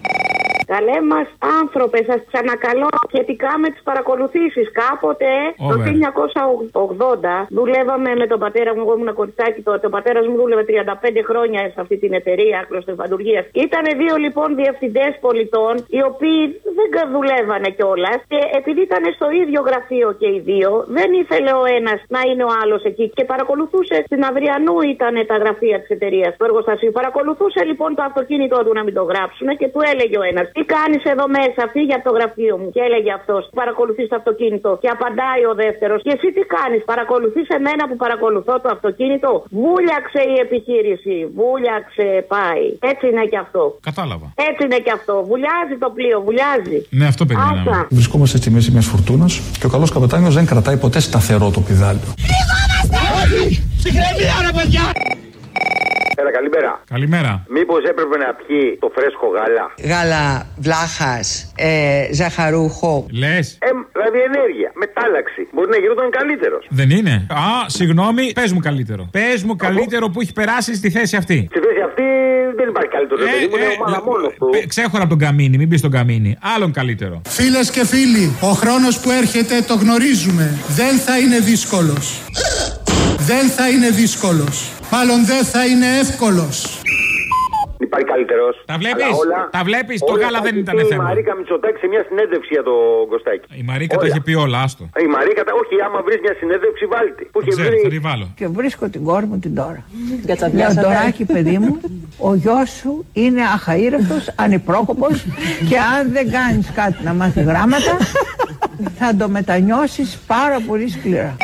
you Καλέ μας άνθρωπε, σας ξανακαλώ σχετικά με τις παρακολουθήσεις. Κάποτε το Over. 1980 δουλεύαμε με τον πατέρα μου, εγώ ήμουν κοριτσάκι τότε. Ο πατέρα μου δούλευε 35 χρόνια σε αυτή την εταιρεία κλωστοφαντουργία. Ήταν δύο λοιπόν διευθυντές πολιτών, οι οποίοι δεν κα- δουλεύανε κιόλας. Και επειδή ήταν στο ίδιο γραφείο και οι δύο, δεν ήθελε ο ένας να είναι ο άλλος εκεί. Και παρακολουθούσε στην Αυριανού ήταν τα γραφεία της εταιρείας, το εργοστασίου. Παρακολουθούσε λοιπόν το αυτοκίνητό του να μην το γράψουν και του έλεγε ο ένας: Τι κάνεις εδώ μέσα, φύγε από το γραφείο μου. Και έλεγε αυτός: Παρακολουθείς το αυτοκίνητο. Και απαντάει ο δεύτερος: Και εσύ τι κάνεις, παρακολουθείς εμένα που παρακολουθώ το αυτοκίνητο; Βούλιαξε η επιχείρηση. Βούλιαξε, πάει. Έτσι είναι και αυτό. Κατάλαβα. Έτσι είναι και αυτό. Βουλιάζει το πλοίο, βουλιάζει. Ναι, αυτό περιμέναμε. Άσα. Βρισκόμαστε στη μέση μιας φουρτούνας και ο καλός καπετάνιος δεν κρατάει ποτέ σταθερό το πιδάλιο. Συγχρεμία ρε παιδιά! Έλα, καλημέρα. Καλημέρα. Μήπως έπρεπε να πιει το φρέσκο γάλα; Γάλα βλάχας, ε, ζαχαρούχο. Λες. Ε, δηλαδή ενέργεια, μετάλλαξη. Μπορεί να γινόταν καλύτερος. Δεν είναι. Α, συγγνώμη, πες μου καλύτερο. Πες μου καλύτερο που έχει περάσει στη θέση αυτή. Στη θέση αυτή δεν υπάρχει καλύτερο. Ε, παιδί μου, είναι ε, ομάδα μόνος του. Πε- Ξέχωρα από τον καμίνι, μην πεις τον καμίνι. Άλλον καλύτερο. Φίλες και φίλοι, ο χρόνος που έρχεται το γνωρίζουμε. Δεν θα είναι δύσκολος. Δεν θα είναι δύσκολος. Μάλλον δεν θα είναι εύκολος. Υπάρχει καλύτερος. Τα βλέπεις; Τα βλέπεις; Το γάλα δεν ήταν Η θέμα. Μαρίκα Μητσοτάκη σε μια συνέντευξη για το Κωστάκη. Η Μαρίκα τα είχε πει όλα, άστο. Η Μαρίκα, τα- όχι, άμα βρεις μια συνέντευξη, βάλτε. Που είχε Ξέρω, βρει. θα τη βάλω. Και βρίσκω την κόρη μου την τώρα. Κατσαδιάσατε. Λέω Ντοράκι παιδί μου, ο γιος σου είναι αχαήρευτος, ανυπρόκοπος και αν δεν κάνεις κάτι να μάθει γράμματα θα το μετανιώσεις πάρα πολύ σκληρά.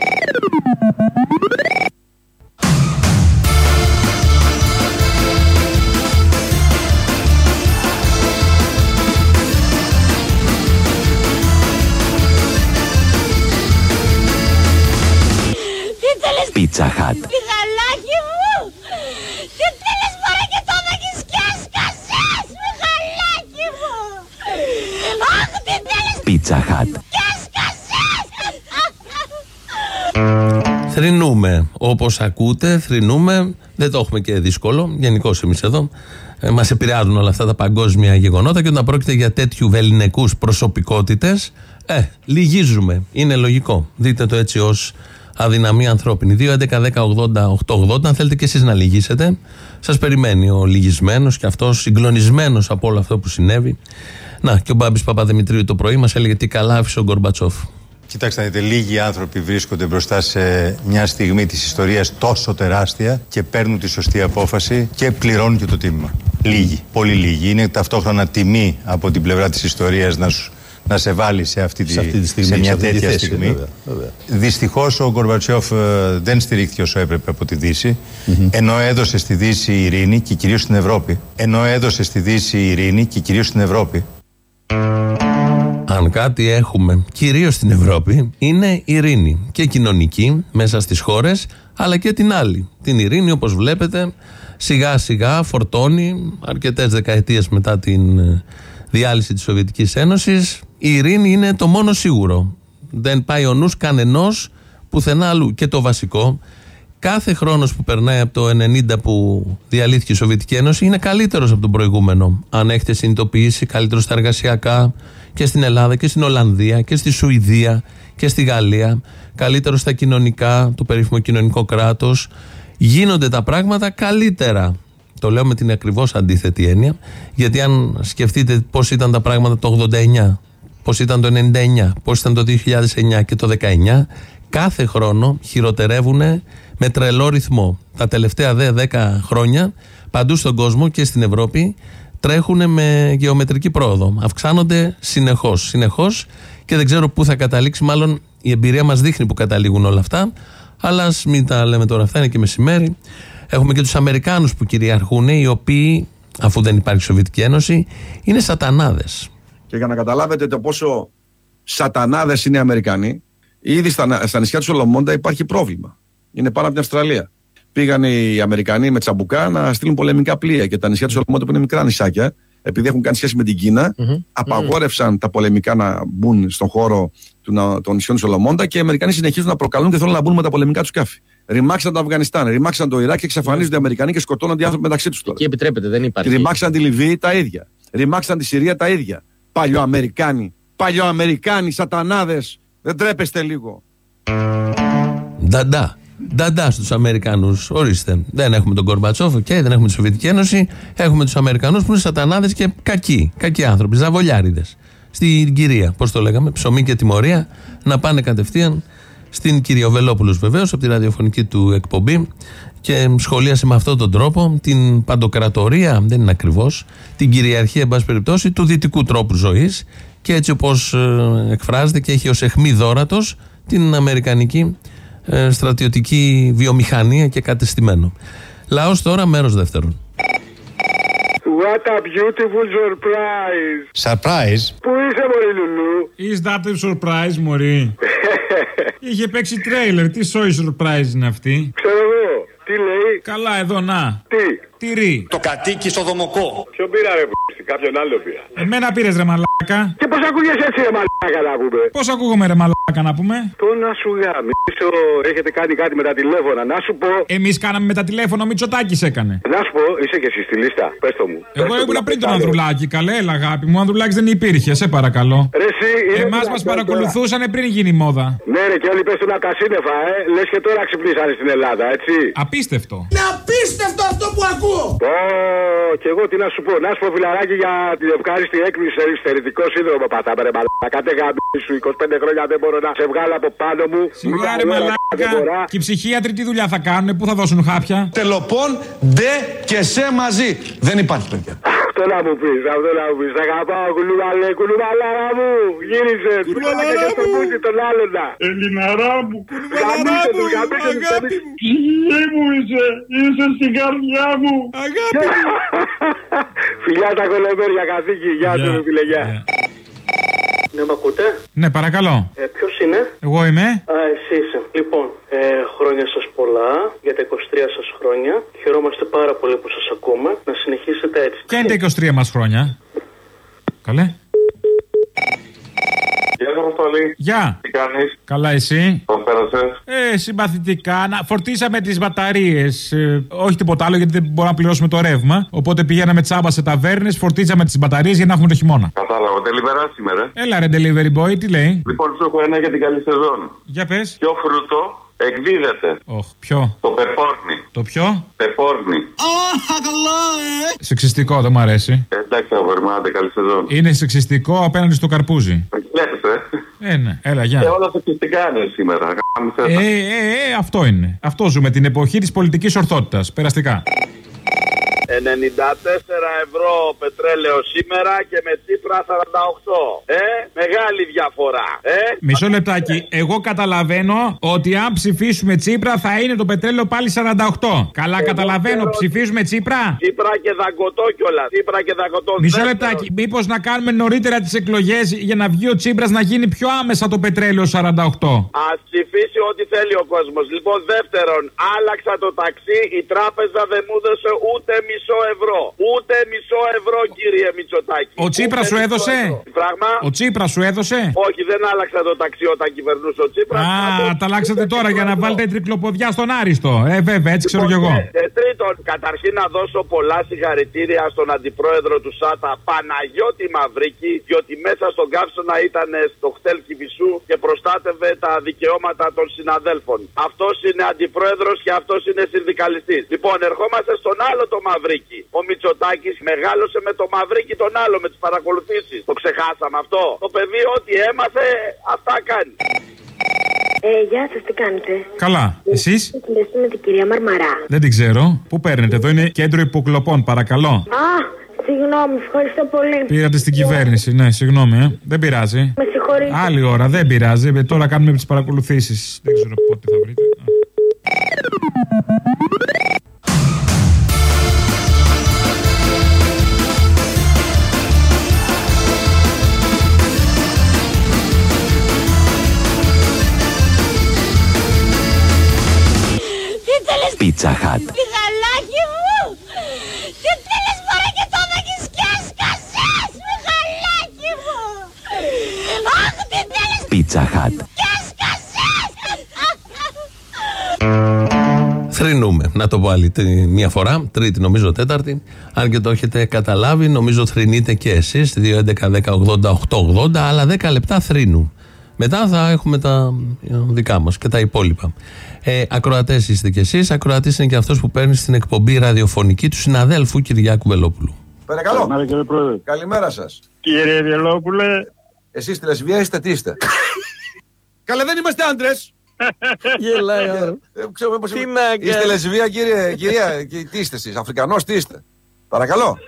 Pizza Hut. Μιχαλάκι μου Τι θέλεις μωρέ και το έχεις και έσκασες Μιχαλάκι μου Αχ τι θέλεις Pizza Hut. και έσκασες Θρυνούμε. Όπως ακούτε, θρυνούμε. Δεν το έχουμε και δύσκολο. Γενικώ εμείς εδώ. Ε, Μας επηρεάζουν όλα αυτά τα παγκόσμια γεγονότα και όταν πρόκειται για τέτοιου βεληνικούς προσωπικότητες, ε, λυγίζουμε. Είναι λογικό. Δείτε το έτσι ως αδυναμία ανθρώπινη. 2, 11, 10, 80, 8, 80. Αν θέλετε και εσείς να λυγίσετε, σας περιμένει ο λυγισμένος και αυτός συγκλονισμένος από όλο αυτό που συνέβη. Να, και ο Μπάμπης Παπαδημητρίου το πρωί μας έλεγε τι καλά άφησε ο Γκορμπατσόφ. Κοιτάξτε, να δείτε, λίγοι άνθρωποι βρίσκονται μπροστά σε μια στιγμή της ιστορίας τόσο τεράστια και παίρνουν τη σωστή απόφαση και πληρώνουν και το τίμημα. Λίγοι, πολύ λίγοι. Είναι ταυτόχρονα τιμή από την πλευρά της ιστορίας να, σου, να σε βάλει σε αυτή τη, Σε αυτή τη στιγμή, σε σε μια αυτή τη τέτοια θέση, στιγμή. βέβαια, βέβαια. Δυστυχώς ο Γκορμπατσιόφ ε, δεν στηρίχθηκε όσο έπρεπε από τη δύση ενώ έδωσε στη Δύση ειρήνη και κυρίως στην Ευρώπη. Ενώ έδωσε στη Δύση ειρήνη και κυρίως στην Ευρώπη. Αν κάτι έχουμε, κυρίως στην Ευρώπη, είναι ειρήνη. Και κοινωνική μέσα στις χώρες, αλλά και την άλλη. Την ειρήνη, όπως βλέπετε, σιγά σιγά φορτώνει αρκετές δεκαετίες μετά την ε, διάλυση της Σοβιετικής Ένωσης. Η ειρήνη είναι το μόνο σίγουρο. Δεν πάει ο νους κανενός πουθενά αλλού. Και το βασικό, κάθε χρόνος που περνάει από το 90 που διαλύθηκε η Σοβιετική Ένωση είναι καλύτερος από τον προηγούμενο. Αν έχετε συνειδητοποιήσει καλύτερο στα εργασιακά και στην Ελλάδα και στην Ολλανδία και στη Σουηδία και στη Γαλλία, καλύτερο στα κοινωνικά, το περίφημο κοινωνικό κράτος, γίνονται τα πράγματα καλύτερα. Το λέω με την ακριβώς αντίθετη έννοια, γιατί αν σκεφτείτε πώς ήταν τα πράγματα το 89, πώς ήταν το 99, πώς ήταν το 2009 και το 19, κάθε χρόνο χειροτερεύουν με τρελό ρυθμό. Τα τελευταία δε 10 χρόνια, παντού στον κόσμο και στην Ευρώπη, τρέχουν με γεωμετρική πρόοδο. Αυξάνονται συνεχώς. Συνεχώς και δεν ξέρω πού θα καταλήξει. Μάλλον η εμπειρία μας δείχνει που καταλήγουν όλα αυτά. Αλλά ας μην τα λέμε τώρα αυτά, είναι και μεσημέρι. Έχουμε και τους Αμερικάνους που κυριαρχούν, οι οποίοι, αφού δεν υπάρχει Σοβιετική Ένωση, είναι σατανάδες. Και για να καταλάβετε το πόσο σατανάδες είναι οι Αμερικανοί, ήδη στα, στα νησιά του Σολομόντα υπάρχει πρόβλημα. Είναι πάνω από την Αυστραλία. Πήγαν οι Αμερικανοί με τσαμπουκά να στείλουν πολεμικά πλοία και τα νησιά του Σολομόντα που είναι μικρά νησάκια, επειδή έχουν κάνει σχέση με την κινα απαγόρευσαν τα πολεμικά να μπουν στον χώρο του, να- των νησιών του Σολομόντα και οι Αμερικανοί συνεχίζουν να προκαλούν και θέλουν να μπουν με τα πολεμικά τους σκάφη. Ρημάξαν το Αφγανιστάν, ρημάξαν το Ιράκ και εξαφανίζονται οι Αμερικανοί και σκοτώνονται οι άνθρωποι μεταξύ τους τώρα. Εκεί επιτρέπεται, δεν υπάρχει. Ρημάξαν τη Λιβύη τα ίδια. Ρημάξαν τη Συρία τα ίδια. Παλιοαμερικάνοι. Παλιοαμερικάνοι, σατανάδες. Δεν τρέπεστε λίγο. Νταντά. Νταντά στους Αμερικανούς. Ορίστε. Δεν έχουμε τον Κορμπατσόφ, και δεν έχουμε τη Σοβιετική Ένωση. Έχουμε τους Αμερικανούς που είναι σατανάδες και κακοί. Κακοί άνθρωποι. Ζαβολιάριδες. Στην κυρία, πώς το λέγαμε, ψωμί και τιμωρία, να πάνε κατευθείαν στην κυρία Βελόπουλο βεβαίως από τη ραδιοφωνική του εκπομπή και σχολίασε με αυτόν τον τρόπο την παντοκρατορία, δεν είναι ακριβώς, την κυριαρχία, εν πάση περιπτώσει, του δυτικού τρόπου ζωής και έτσι όπως εκφράζεται και έχει ως αιχμή δόρατος την αμερικανική ε, στρατιωτική βιομηχανία και κατεστημένο. Λαός τώρα, μέρος δεύτερον. What a beautiful surprise. Surprise; Πού είσαι, Μωρή Λουλού; Is that a surprise, Μωρή; Είχε παίξει τρέιλερ. Τι σόι surprise είναι αυτή; Ξέρω εγώ. Τι λέει; Καλά, εδώ να. Τι; Τυρί. Το κατοίκι στο δομοκό. Ποιον πήρα, ρε π***, κάποιον άλλο πήρα. Εμένα πήρες ρε μαλάκα. Και πώς ακούγεσαι έτσι, ρε μαλάκα να πούμε; Πώς ακούγομαι ρε μαλάκα να πούμε; Το να σου γαμίσω, έχετε κάνει κάτι με τα τηλέφωνα. Να σου πω. Εμείς κάναμε με τα τηλέφωνα, ο Μητσοτάκης έκανε. Να σου πω, είσαι και εσύ στη λίστα. Πες το μου. Εγώ ήμουν πριν τον Ανδρουλάκη. Καλέ, έλα, αγάπη μου. Ο Ανδρουλάκης δεν υπήρχε, σε παρακαλώ. Ρε, εσύ, είναι Εμάς δυνατόν μας τώρα. παρακολουθούσαν πριν γίνει μόδα. Ναι, ρε, και όλοι πέφτουν από τα σύννεφα, ε. Λες και τώρα ξυπνήσανε στην Ελλάδα, έτσι. Απίστευτο. Είναι απίστευτο αυτό που ακούω! Ω, και εγώ τι να σου πω. Να σου πω φιλαράκι για την ευχάριστη έκπληξη σε στερητικό σύνδρομο πατάμε ρε μαλάκα. Κάτε γάμπη σου 25 χρόνια δεν μπορώ να σε βγάλω από πάνω μου. Σιγά ρε Μια ώρα μαλάκα. δεν μπορώ. Και οι ψυχίατροι τι δουλειά θα κάνουν, πού θα δώσουν χάπια; Τελοπών, ντε και σε μαζί. Δεν υπάρχει παιδιά. Αυτό να μου πεις, αυτό να μου πεις. Σ' αγαπάω, κουλουβαλέ, κουλουβαλάρα μου. Γύρισε. Κουλουβαλάρα μου. Στον πούτι τον άλλον να. Ελληναρά μου. Γαμίσε του, γαμίσε του. Αγάπη μου. Ψυχή μου είσαι. Είσαι στην καρδιά μου. Αγάπη μου. Φιλιά τα κολομέρια καθήκη. Γεια σου, ρε φίλε, γεια. Ναι, με ακούτε; Ναι, παρακαλώ. Ε, Ποιος είναι; Εγώ είμαι. Α, εσύ είσαι. Λοιπόν, ε, χρόνια σας πολλά για τα 23 σας χρόνια. Χαιρόμαστε πάρα πολύ που σας ακούμε. Να συνεχίσετε έτσι. Ποια είναι τα 23 μας χρόνια; Καλέ. Γεια σου, Αποστολή. Γεια. Τι κάνεις, Καλά, εσύ; Πώ πέρασε; Ε, συμπαθητικά. Να, φορτίσαμε τις μπαταρίες. όχι τίποτα άλλο, γιατί δεν μπορούμε να πληρώσουμε το ρεύμα. Οπότε πηγαίναμε τσάμπα σε ταβέρνες, φορτίζαμε τις μπαταρίες για να έχουμε το χειμώνα. Κατάλαβα, delivery σήμερα. Έλα ρε delivery boy, τι λέει; Λοιπόν, σου έχω ένα για την καλή σεζόν. Για πες. Ποιο φρούτο εκδίδεται. Όχ, ποιο; Το πεπόρνι. Το ποιο; Πεπόρνι. Σεξιστικό, δεν μου αρέσει. Ε, εντάξει, αγόρι μου, άντε, καλή σεζόν. Είναι σεξιστικό απέναντι στο καρπούζι. Βλέπεις, ε. Ε, ναι, έλα, Και γεια. όλα σεξιστικά είναι σήμερα. Ε, Γάμισε. ε, ε, αυτό είναι. Αυτό ζούμε την εποχή της πολιτικής ορθότητας. Περαστικά. 94 ευρώ πετρέλαιο σήμερα και με τσίπρα 48. Ε, μεγάλη διαφορά. Ε, Μισό λεπτάκι. Εγώ καταλαβαίνω ότι αν ψηφίσουμε Τσίπρα θα είναι το πετρέλαιο πάλι 48. Καλά, καταλαβαίνω. Ψηφίζουμε Τσίπρα; Τσίπρα και δαγκωτό κιόλας. Τσίπρα και δαγκωτό. Μισό Δεύτερον, λεπτάκι. Μήπως να κάνουμε νωρίτερα τις εκλογές για να βγει ο Τσίπρας να γίνει πιο άμεσα το πετρέλαιο 48. Α ψηφίσει ό,τι θέλει ο κόσμος. Λοιπόν, δεύτερον, άλλαξα το ταξί. Η τράπεζα δεν μου έδωσε ούτε μισό ευρώ. Ούτε μισό ευρώ, κύριε Μητσοτάκη. Ο Τσίπρας Ούτε σου μισό έδωσε; ευρώ. Πράγμα; Ο Τσίπρας σου έδωσε; Όχι, δεν άλλαξα το ταξί όταν κυβερνούσε ο Τσίπρας. Α, τα αλλάξατε τώρα για να βάλετε τρικλοποδιά στον Άριστο. Ε, βέβαια, έτσι ξέρω κι εγώ. Και τρίτον, καταρχήν να δώσω πολλά συγχαρητήρια στον αντιπρόεδρο του ΣΑΤΑ, Παναγιώτη Μαυρίκη, διότι μέσα στον καύσωνα ήταν στο χτέλ Κιβισού και προστάτευε τα δικαιώματα των συναδέλφων. Αυτός είναι αντιπρόεδρος και αυτός είναι συνδικαλιστής. Λοιπόν, ερχόμαστε στον άλλο το Μαυρίκη. Ο Μητσοτάκης μεγάλωσε με το Μαυρίκη τον άλλο με τις παρακολουθήσεις. Το ξεχάσαμε αυτό. Το παιδί, ό,τι έμαθε, αυτά κάνει. Ε, γεια σας, τι κάνετε; Καλά. Εσείς; Συνδέστε με την κυρία Μαρμαρά. δεν την ξέρω. Πού παίρνετε, εδώ είναι κέντρο υποκλοπών, παρακαλώ. Α, συγγνώμη, ευχαριστώ πολύ. Πήρατε στην κυβέρνηση, ναι, συγγνώμη, ε. δεν πειράζει. Με συγχωρείτε. Άλλη ώρα, δεν πειράζει. Ε, Τώρα κάνουμε τις παρακολουθήσεις. Δεν ξέρω πότε θα βρείτε. Pizza Hut. Μιχαλάκι μου! Τι θέλεις μωρέ και το έχεις και έσκασες! Μιχαλάκι μου! Αχ, τι θέλεις Pizza Hut. και έσκασες! Θρυνούμε. Να το πω άλλη τε- μία φορά. Τρίτη, νομίζω, τέταρτη. Αν και το έχετε καταλάβει, νομίζω θρυνείτε και εσείς. 2.11.10.80.880, αλλά 10 λεπτά θρύνου. Μετά θα έχουμε τα ε, δικά μας και τα υπόλοιπα. Ε, Ακροατές είστε κι εσείς. Ακροατής είναι και αυτός που παίρνει στην εκπομπή ραδιοφωνική του συναδέλφου Κυριάκου Βελόπουλου. Παρακαλώ. Καλημέρα, κύριε Πρόεδρε. Καλημέρα σας. Κύριε Βιελόπουλε. Εσείς είστε λεσβία, είστε τι είστε. Καλά, δεν είμαστε άντρες. Γελάει, Τι Είστε λεσβία, κύριε, κυρία, και τι είστε εσείς, Αφρικανός, τι είστε. Παρακαλώ.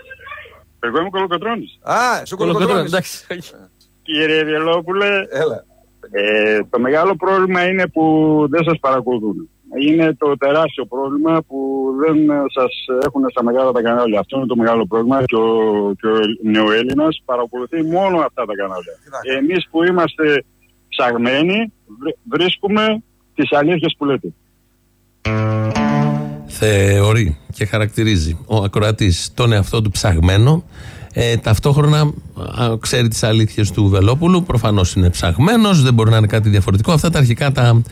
Εγώ είμαι κολοκοτρόνης. Α, σου κολοκοτρώνης. Κύριε Βιελόπουλε. Έλα. Ε, το μεγάλο πρόβλημα είναι που δεν σας παρακολουθούν. Είναι το τεράστιο πρόβλημα που δεν σας έχουν στα μεγάλα τα κανάλια. Αυτό είναι το μεγάλο πρόβλημα και ο, και ο νεοέλληνας παρακολουθεί μόνο αυτά τα κανάλια. Εμείς που είμαστε ψαγμένοι βρ- βρίσκουμε τις αλήθειες που λέτε. θεωρεί και χαρακτηρίζει ο ακροατής τον εαυτό του ψαγμένο. Ε, ταυτόχρονα α, ξέρει τις αλήθειες του Βελόπουλου. Προφανώς είναι ψαγμένος, δεν μπορεί να είναι κάτι διαφορετικό. Αυτά τα αρχικά, τα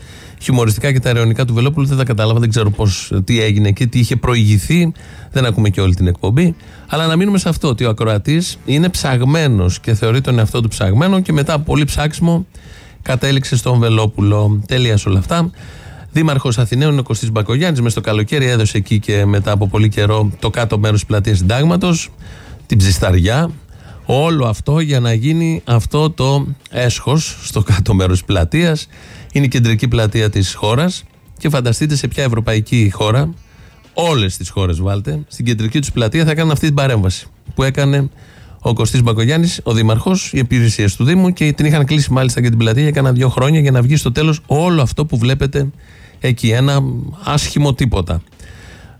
χιουμοριστικά και τα αιρεωνικά του Βελόπουλου δεν τα κατάλαβα. Δεν ξέρω πώς, τι έγινε και τι είχε προηγηθεί. Δεν ακούμε και όλη την εκπομπή. Αλλά να μείνουμε σε αυτό ότι ο ακροατής είναι ψαγμένος και θεωρεί τον εαυτό του ψαγμένο και μετά από πολύ ψάξιμο κατέληξε στον Βελόπουλο. Τέλειας σε όλα αυτά. Δήμαρχος Αθηναίων είναι ο Κωστής Μπακογιάννης. Μες στο καλοκαίρι έδωσε εκεί και μετά από πολύ καιρό το κάτω μέρος της πλατείας Συντάγματος, την ψισταριά. Όλο αυτό για να γίνει αυτό το έσχος στο κάτω μέρος της πλατείας. Είναι η κεντρική πλατεία της χώρας. Και φανταστείτε σε ποια ευρωπαϊκή χώρα, όλες τις χώρες βάλτε, στην κεντρική τους πλατεία θα κάνουν αυτή την παρέμβαση που έκανε ο Κωστής Μπακογιάννης, ο Δήμαρχος, οι υπηρεσίες του Δήμου και την είχαν κλείσει μάλιστα και την πλατεία για κάνα δύο χρόνια για να βγει στο τέλος όλο αυτό που βλέπετε εκεί. Ένα άσχημο τίποτα.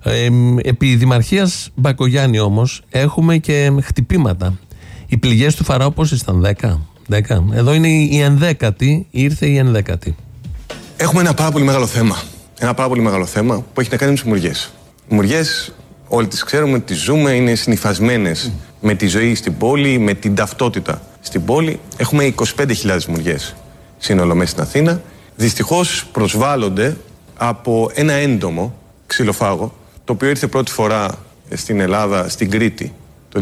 Ε, επί Δημαρχίας Μπακογιάννη όμως έχουμε και χτυπήματα. Οι πληγές του Φαράω πόσε ήταν, 10. 10. Εδώ είναι η ενδέκατη, ήρθε η ενδέκατη. Έχουμε ένα πάρα πολύ μεγάλο θέμα. Ένα πάρα πολύ μεγάλο θέμα που έχει να κάνει με τις μουριέ. Οι μουριέ, όλοι τις ξέρουμε, τις ζούμε, είναι συνυφασμένες με τη ζωή στην πόλη, με την ταυτότητα στην πόλη. Έχουμε 25.000 μουριέ σύνολο μέσα στην Αθήνα. Δυστυχώς προσβάλλονται από ένα έντομο ξυλοφάγο, το οποίο ήρθε πρώτη φορά στην Ελλάδα, στην Κρήτη, το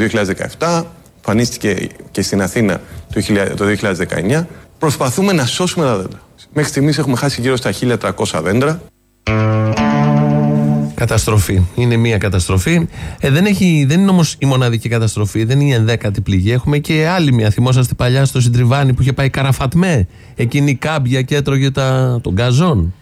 2017, εμφανίστηκε και στην Αθήνα το 2000 το 2019. Προσπαθούμε να σώσουμε τα δέντρα. Μέχρι στιγμής έχουμε χάσει γύρω στα 1.300 δέντρα. Καταστροφή. Είναι μία καταστροφή. Ε, δεν, έχει, δεν είναι όμως η μοναδική καταστροφή, δεν είναι η ενδέκατη πληγή. Έχουμε και άλλη μία. Θυμόσαστε παλιά στο Συντριβάνι που είχε πάει καραφατμέ. Εκείνη η κάμπια και έτρωγε τα, τον γκαζόν.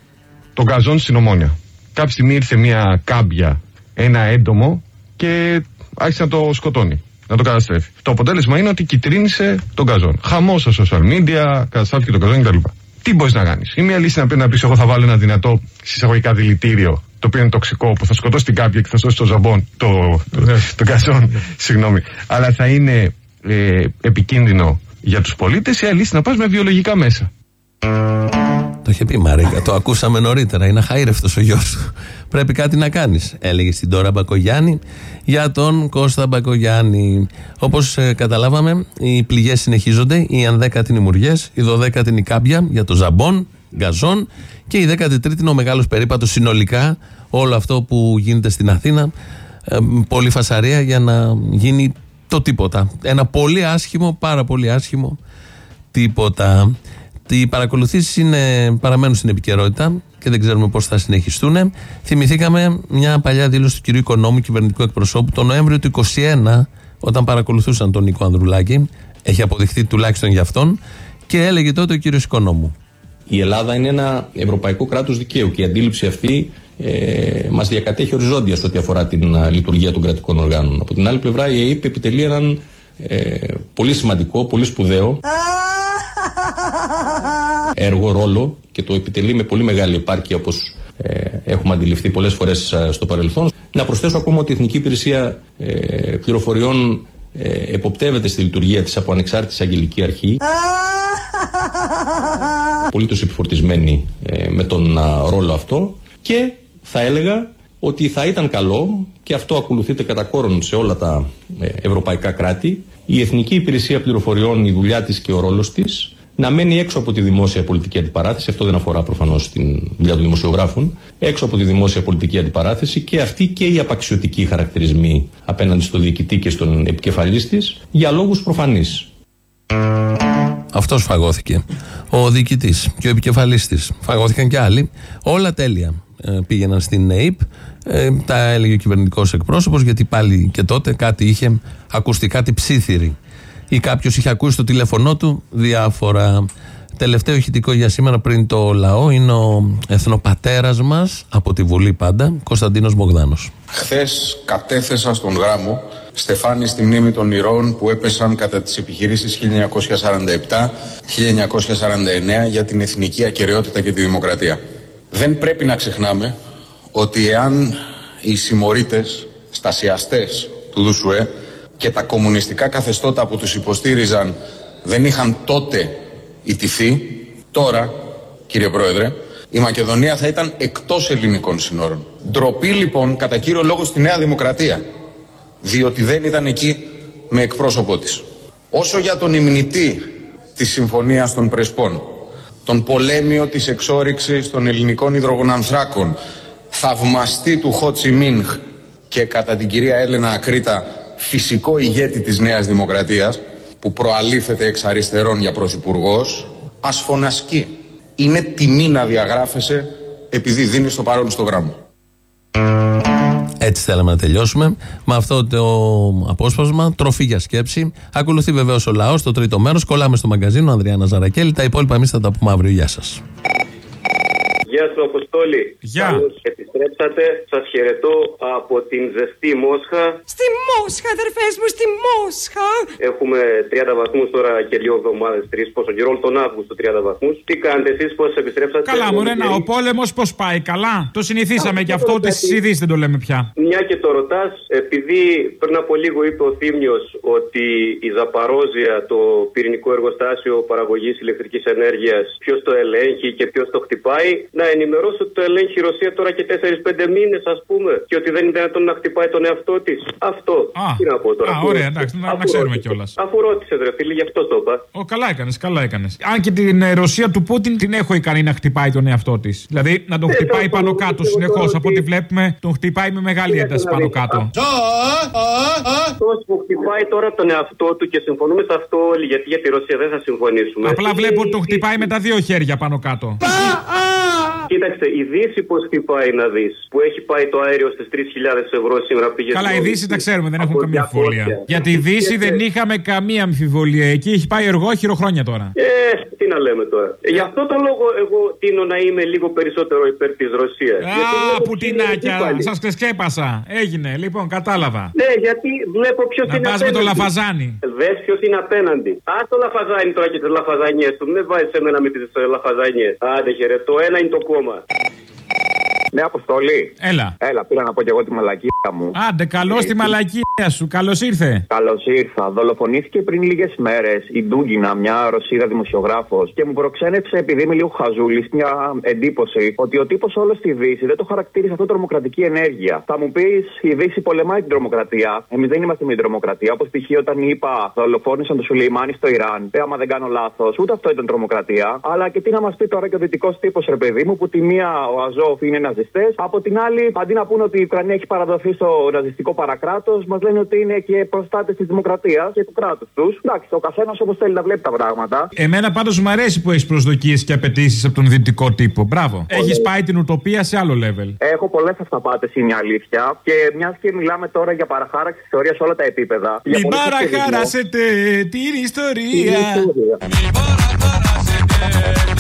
τον καζόν στην Ομόνια. Κάποια στιγμή ήρθε μια κάμπια, ένα έντομο και άρχισε να το σκοτώνει, να το καταστρέφει. Το αποτέλεσμα είναι ότι κυτρίνησε τον καζόν. Χαμός στα social media, καταστράφηκε τον καζόν κτλ. Τι μπορείς να κάνεις; Η μία λύση είναι να πει να πεις, Εγώ θα βάλω ένα δυνατό συσσαγωγικά δηλητήριο, το οποίο είναι τοξικό, που θα σκοτώσει την κάμπια και θα σώσει το ζαμπόν, το, το, το καζόν, συγγνώμη. Αλλά θα είναι ε, επικίνδυνο για τους πολίτες. Η άλλη λύση είναι να πας με βιολογικά μέσα. Το είχε πει η Μαρίκα, το ακούσαμε νωρίτερα. Είναι αχαήρευτο ο γιος σου. Πρέπει κάτι να κάνεις. Έλεγε στην τώρα Μπακογιάννη για τον Κώστα Μπακογιάννη. Όπως καταλάβαμε, οι πληγές συνεχίζονται. Οι 11η είναι οι Μουριές, η 12η είναι η Κάμπια για το Ζαμπόν, Γκαζόν και η 13η είναι ο μεγάλος περίπατος συνολικά. Όλο αυτό που γίνεται στην Αθήνα. Ε, πολύ φασαρία για να γίνει το τίποτα. Ένα πολύ άσχημο, πάρα πολύ άσχημο τίποτα. Οι παρακολουθήσεις παραμένουν στην επικαιρότητα και δεν ξέρουμε πώς θα συνεχιστούν. Θυμηθήκαμε μια παλιά δήλωση του κυρίου Οικονόμου, κυβερνητικού εκπροσώπου, τον Νοέμβριο του 2021, όταν παρακολουθούσαν τον Νίκο Ανδρουλάκη. Έχει αποδειχθεί τουλάχιστον για αυτόν. Και έλεγε τότε ο κύριος Οικονόμου. Η Ελλάδα είναι ένα ευρωπαϊκό κράτος δικαίου και η αντίληψη αυτή ε, μας διακατέχει οριζόντια σε ό,τι αφορά την α, λειτουργία των κρατικών οργάνων. Από την άλλη πλευρά, η ΑΕΠ επιτελεί έναν ε, πολύ σημαντικό, πολύ σπουδαίο έργο, ρόλο και το επιτελεί με πολύ μεγάλη επάρκεια όπως ε, έχουμε αντιληφθεί πολλές φορές ε, στο παρελθόν. Να προσθέσω ακόμα ότι η Εθνική Υπηρεσία ε, Πληροφοριών ε, εποπτεύεται στη λειτουργία της από ανεξάρτητη αγγελική αρχή. Πολύ τους επιφορτισμένη ε, με τον α, ρόλο αυτό και θα έλεγα ότι θα ήταν καλό και αυτό ακολουθείται κατά κόρον σε όλα τα ε, ευρωπαϊκά κράτη η Εθνική Υπηρεσία Πληροφοριών, η δουλειά της και ο ρόλος της να μένει έξω από τη δημόσια πολιτική αντιπαράθεση. Αυτό δεν αφορά προφανώς την δουλειά των δημοσιογράφων. Έξω από τη δημόσια πολιτική αντιπαράθεση και αυτή και οι απαξιωτικοί χαρακτηρισμοί απέναντι στο διοικητή και στον επικεφαλής της για λόγους προφανείς. Αυτός φαγώθηκε. Ο διοικητής και ο επικεφαλής της. Φαγώθηκαν και άλλοι. Όλα τέλεια. Ε, πήγαιναν στην ΑΕΠ. Ε, τα έλεγε ο κυβερνητικός εκπρόσωπος, γιατί πάλι και τότε κάτι είχε ακουστεί, κάτι ψήθυρη. Ή κάποιος είχε ακούσει στο τηλέφωνό του διάφορα. Τελευταίο ηχητικό για σήμερα πριν το λαό είναι ο εθνοπατέρας μας από τη Βουλή πάντα, Κωνσταντίνος Μπογδάνος. Χθες κατέθεσα στον γράμμο στεφάνι στη μνήμη των ηρώων που έπεσαν κατά τις επιχειρήσεις 1947-1949 για την εθνική ακαιρεότητα και τη δημοκρατία. Δεν πρέπει να ξεχνάμε ότι εάν οι συμμορίτες, στασιαστές του Δουσουέ και τα κομμουνιστικά καθεστώτα που τους υποστήριζαν δεν είχαν τότε ιτηθεί, τώρα, κύριε Πρόεδρε, η Μακεδονία θα ήταν εκτός ελληνικών συνόρων. Ντροπή λοιπόν κατά κύριο λόγο στη Νέα Δημοκρατία, διότι δεν ήταν εκεί με εκπρόσωπό της. Όσο για τον υμνητή της Συμφωνίας των Πρεσπών, τον πολέμιο της εξόριξης των ελληνικών υδρογονανθράκων, θαυμαστή του Χότσι Μίνχ και κατά την κυρία Έλενα Ακρίτα φυσικό ηγέτη της Νέας Δημοκρατίας που προαλήφεται εξ αριστερών για πρωθυπουργός, ας φωνασκεί. Είναι τιμή να διαγράφεσαι επειδή δίνεις το παρόν στο γράμμα. Έτσι θέλαμε να τελειώσουμε. Με αυτό το απόσπασμα, τροφή για σκέψη. Ακολουθεί βεβαίως ο λαός, το τρίτο μέρος. Κολλάμε στο μαγκαζίνο, Ανδριάννα Ζαρακέλη. Τα υπόλοιπα εμείς θα τα πούμε αύριο. Γεια σας. Γεια σου, Αποστόλη. Γεια. Καλώς επιστρέψατε. Σας χαιρετώ από την ζεστή Μόσχα. Στη Μόσχα, αδερφές μου, στη Μόσχα. Έχουμε 30 βαθμούς τώρα και δύο εβδομάδες, τρεις. Πόσο καιρό, τον Αύγουστο 30 βαθμούς. Τι κάνετε εσείς, πώς επιστρέψατε; Καλά, μου Ρένα, ο πόλεμος πώς πάει, καλά; Το συνηθίσαμε Α, και αυτό, το ούτε ρωτάτε. στι ειδήσεις δεν το λέμε πια. Μια και το ρωτάς, επειδή πριν από λίγο είπε ο Θήμιος ότι η Ζαπαρόζια, το πυρηνικό εργοστάσιο παραγωγής ηλεκτρικής ενέργειας, ποιος το ελέγχει και ποιος το χτυπάει, να ενημερώσω ότι το ελέγχει η Ρωσία τώρα και 4-5 μήνες, ας πούμε, και ότι δεν είναι δυνατόν να χτυπάει τον εαυτό της. Αυτό. Α, Τι να πω τώρα. α, αφού- ωραία, εντάξει, να- να αφού ξέρουμε ρώτησε. κιόλας. Αφού ρώτησε, ρε φίλε, γι' αυτό το είπα. Ο, καλά έκανες, καλά έκανες. Αν και την ε, Ρωσία του Πούτιν την έχω ικανή να χτυπάει τον εαυτό της. Δηλαδή να τον Ε, χτυπάει τέλος πάνω πάντων, κάτω πιστεύω συνεχώς. τώρα Από ότι- ό,τι βλέπουμε, τον χτυπάει με μεγάλη Κοίταξε ένταση να πάνω δεις. κάτω. Αυτός που χτυπάει τώρα τον εαυτό του και συμφωνούμε σε αυτό όλοι, γιατί για τη Ρωσία δεν θα συμφωνήσουμε. Απλά Είναι βλέπω ότι η τον χτυπάει με τα δύο χέρια πάνω κάτω. Κοίταξε, η Δύση πώς χτυπάει να δεις. Που έχει πάει το αέριο στις 3.000 ευρώ σήμερα πήγε. Καλά, στο- η Δύση τα ξέρουμε, δεν από έχουμε καμία 200. αμφιβολία. Για τη Δύση Και- δεν είχαμε καμία αμφιβολία. Εκεί έχει πάει εργόχειρο χρόνια τώρα. Ε, τι να λέμε τώρα. Ε, Γι' αυτό το λόγο εγώ τίνω να είμαι λίγο περισσότερο υπέρ της Ρωσίας. Α, πουτινάκια, σας ξεσκέπασα. Έγινε, λοιπόν, κατάλαβα. Ναι, γιατί βλέπω ποιος Να είναι πας με το απέναντι. λαφαζάνι. Δες ποιος είναι απέναντι. Α το λαφαζάνι τώρα και τις λαφαζανιέ του. Με βάζεις εμένα με τις λαφαζανιέ. Άντε χαιρετώ, ένα είναι το κόμμα. Dilma. Ναι, αποστολή. Έλα. Έλα, πήρα να πω και εγώ τη μαλακία μου. Άντε, καλώς στη μαλακία σου. Καλώς ήρθε. Καλώς ήρθα. Δολοφονήθηκε πριν λίγες μέρες η Ντούγκινα, μια Ρωσίδα δημοσιογράφος, και μου προξένεψε, επειδή είμαι λίγο χαζούλης, μια εντύπωση ότι ο τύπος όλος στη Δύση δεν το χαρακτήρισε αυτό τρομοκρατική ενέργεια. Θα μου πεις, η Δύση πολεμάει την τρομοκρατία. Εμείς δεν είμαστε με την τρομοκρατία. Όπως π.χ. όταν είπα, δολοφόνησαν τον Σουλεϊμάνι στο Ιράν. Ε, άμα δεν κάνω λάθος, ούτε αυτό ήταν τρομοκρατία. Αλλά και τι να μας πει τώρα και ο δυτικός τύπος, ρε παιδί μου, που τη μία ο Αζόφ είναι ναζιστές, από την άλλη, αντί να πούνε ότι η Ουκρανία έχει παραδοθεί στο ναζιστικό παρακράτος, μας λένε ότι είναι και προστάτες της δημοκρατίας και του κράτους τους. Εντάξει, ο καθένας όπως θέλει να βλέπει τα πράγματα. Εμένα πάντως μου αρέσει που έχεις προσδοκίες και απαιτήσεις από τον δυτικό τύπο. Μπράβο. Έχεις πάει την ουτοπία σε άλλο level. Έχω πολλές αυταπάτες, είναι η αλήθεια. Και μιας και μιλάμε τώρα για παραχάραξη ιστορίας σε όλα τα επίπεδα. για Μην πολιτικό παραχαράσετε την ιστορία. Μαλακίες.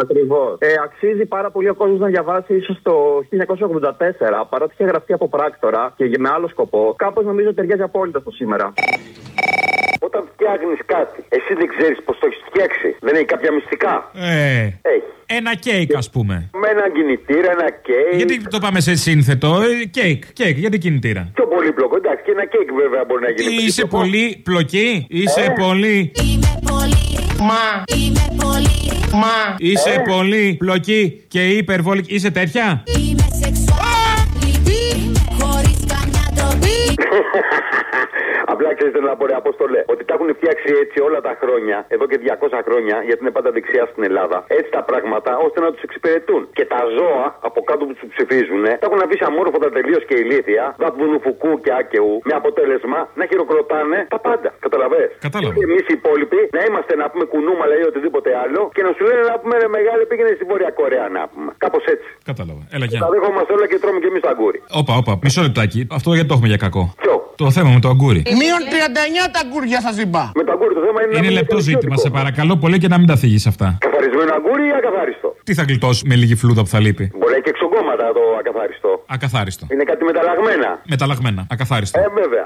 Ακριβώς. Ε, αξίζει πάρα πολύ ο κόσμος να διαβάσει ίσως το 1984, παρότι είχε γραφτεί από πράκτορα και με άλλο σκοπό. Κάπως νομίζω ταιριάζει απόλυτα στο σήμερα. Όταν φτιάχνεις κάτι, εσύ δεν ξέρεις πώς το έχεις φτιάξει. Δεν έχει κάποια μυστικά. Ε, Έχει. ένα κέικ, ας πούμε. Με ένα κινητήρα, ένα κέικ. Γιατί το πάμε σε σύνθετο, ε, κέικ, κέικ, γιατί κινητήρα; Πιο πολύπλοκο. Εντάξει, και ένα κέικ βέβαια μπορεί να γίνει. Είσαι πολύπλοκο. πολύ πλοκή, είσαι Ε. πολύ. Μα. Είμαι πολύ. Μα. Είσαι Ε. πολύ πλοκή και υπερβολική. Είσαι τέτοια; Απλά ξέρετε να πω, ρε Απόστολε, ότι τα έχουν φτιάξει έτσι όλα τα χρόνια, εδώ και 200 χρόνια, γιατί είναι πάντα δεξιά στην Ελλάδα, έτσι τα πράγματα, ώστε να τους εξυπηρετούν. Και τα ζώα από κάτω που τους ψηφίζουν, τα έχουν αφήσει αμόρφωτα τελείως και ηλίθια, δαπουνουφουκού και άκαιου, με αποτέλεσμα να χειροκροτάνε τα πάντα. Καταλαβέ. Κατάλαβα. Και εμείς οι υπόλοιποι να είμαστε να πούμε κουνούμαλα ή οτιδήποτε άλλο και να σου λένε να πούμε ρε μεγάλη πήγαινε στη Βόρεια Κορέα να πούμε. Κάπως έτσι. Κατάλαβα. Έλα, γεια. Τα δέχομαστε όλα και τρώμε και εμείς τα αγκούρι. Όπα, όπα, μισό λεπτάκι. Αυτό γιατί το έχουμε για κακό. Ποιο; Το θέμα με το αγκούρι. Μείον 39 τα αγκούρια σας είπα. Με το αγκούρι το θέμα είναι. να Είναι μην λεπτό εξαιρετικό. ζήτημα, σε παρακαλώ πολύ και να μην τα θίγεις αυτά. Καθαρισμένο αγκούρι ή ακαθάριστο; Τι θα γλιτώσεις με λίγη φλούδα που θα λείπει; Μπορεί να έχει και εξογκώματα το ακαθάριστο. Ακαθάριστο. Είναι κάτι μεταλλαγμένα. Μεταλλαγμένα. Ακαθάριστο. Ε, βέβαια.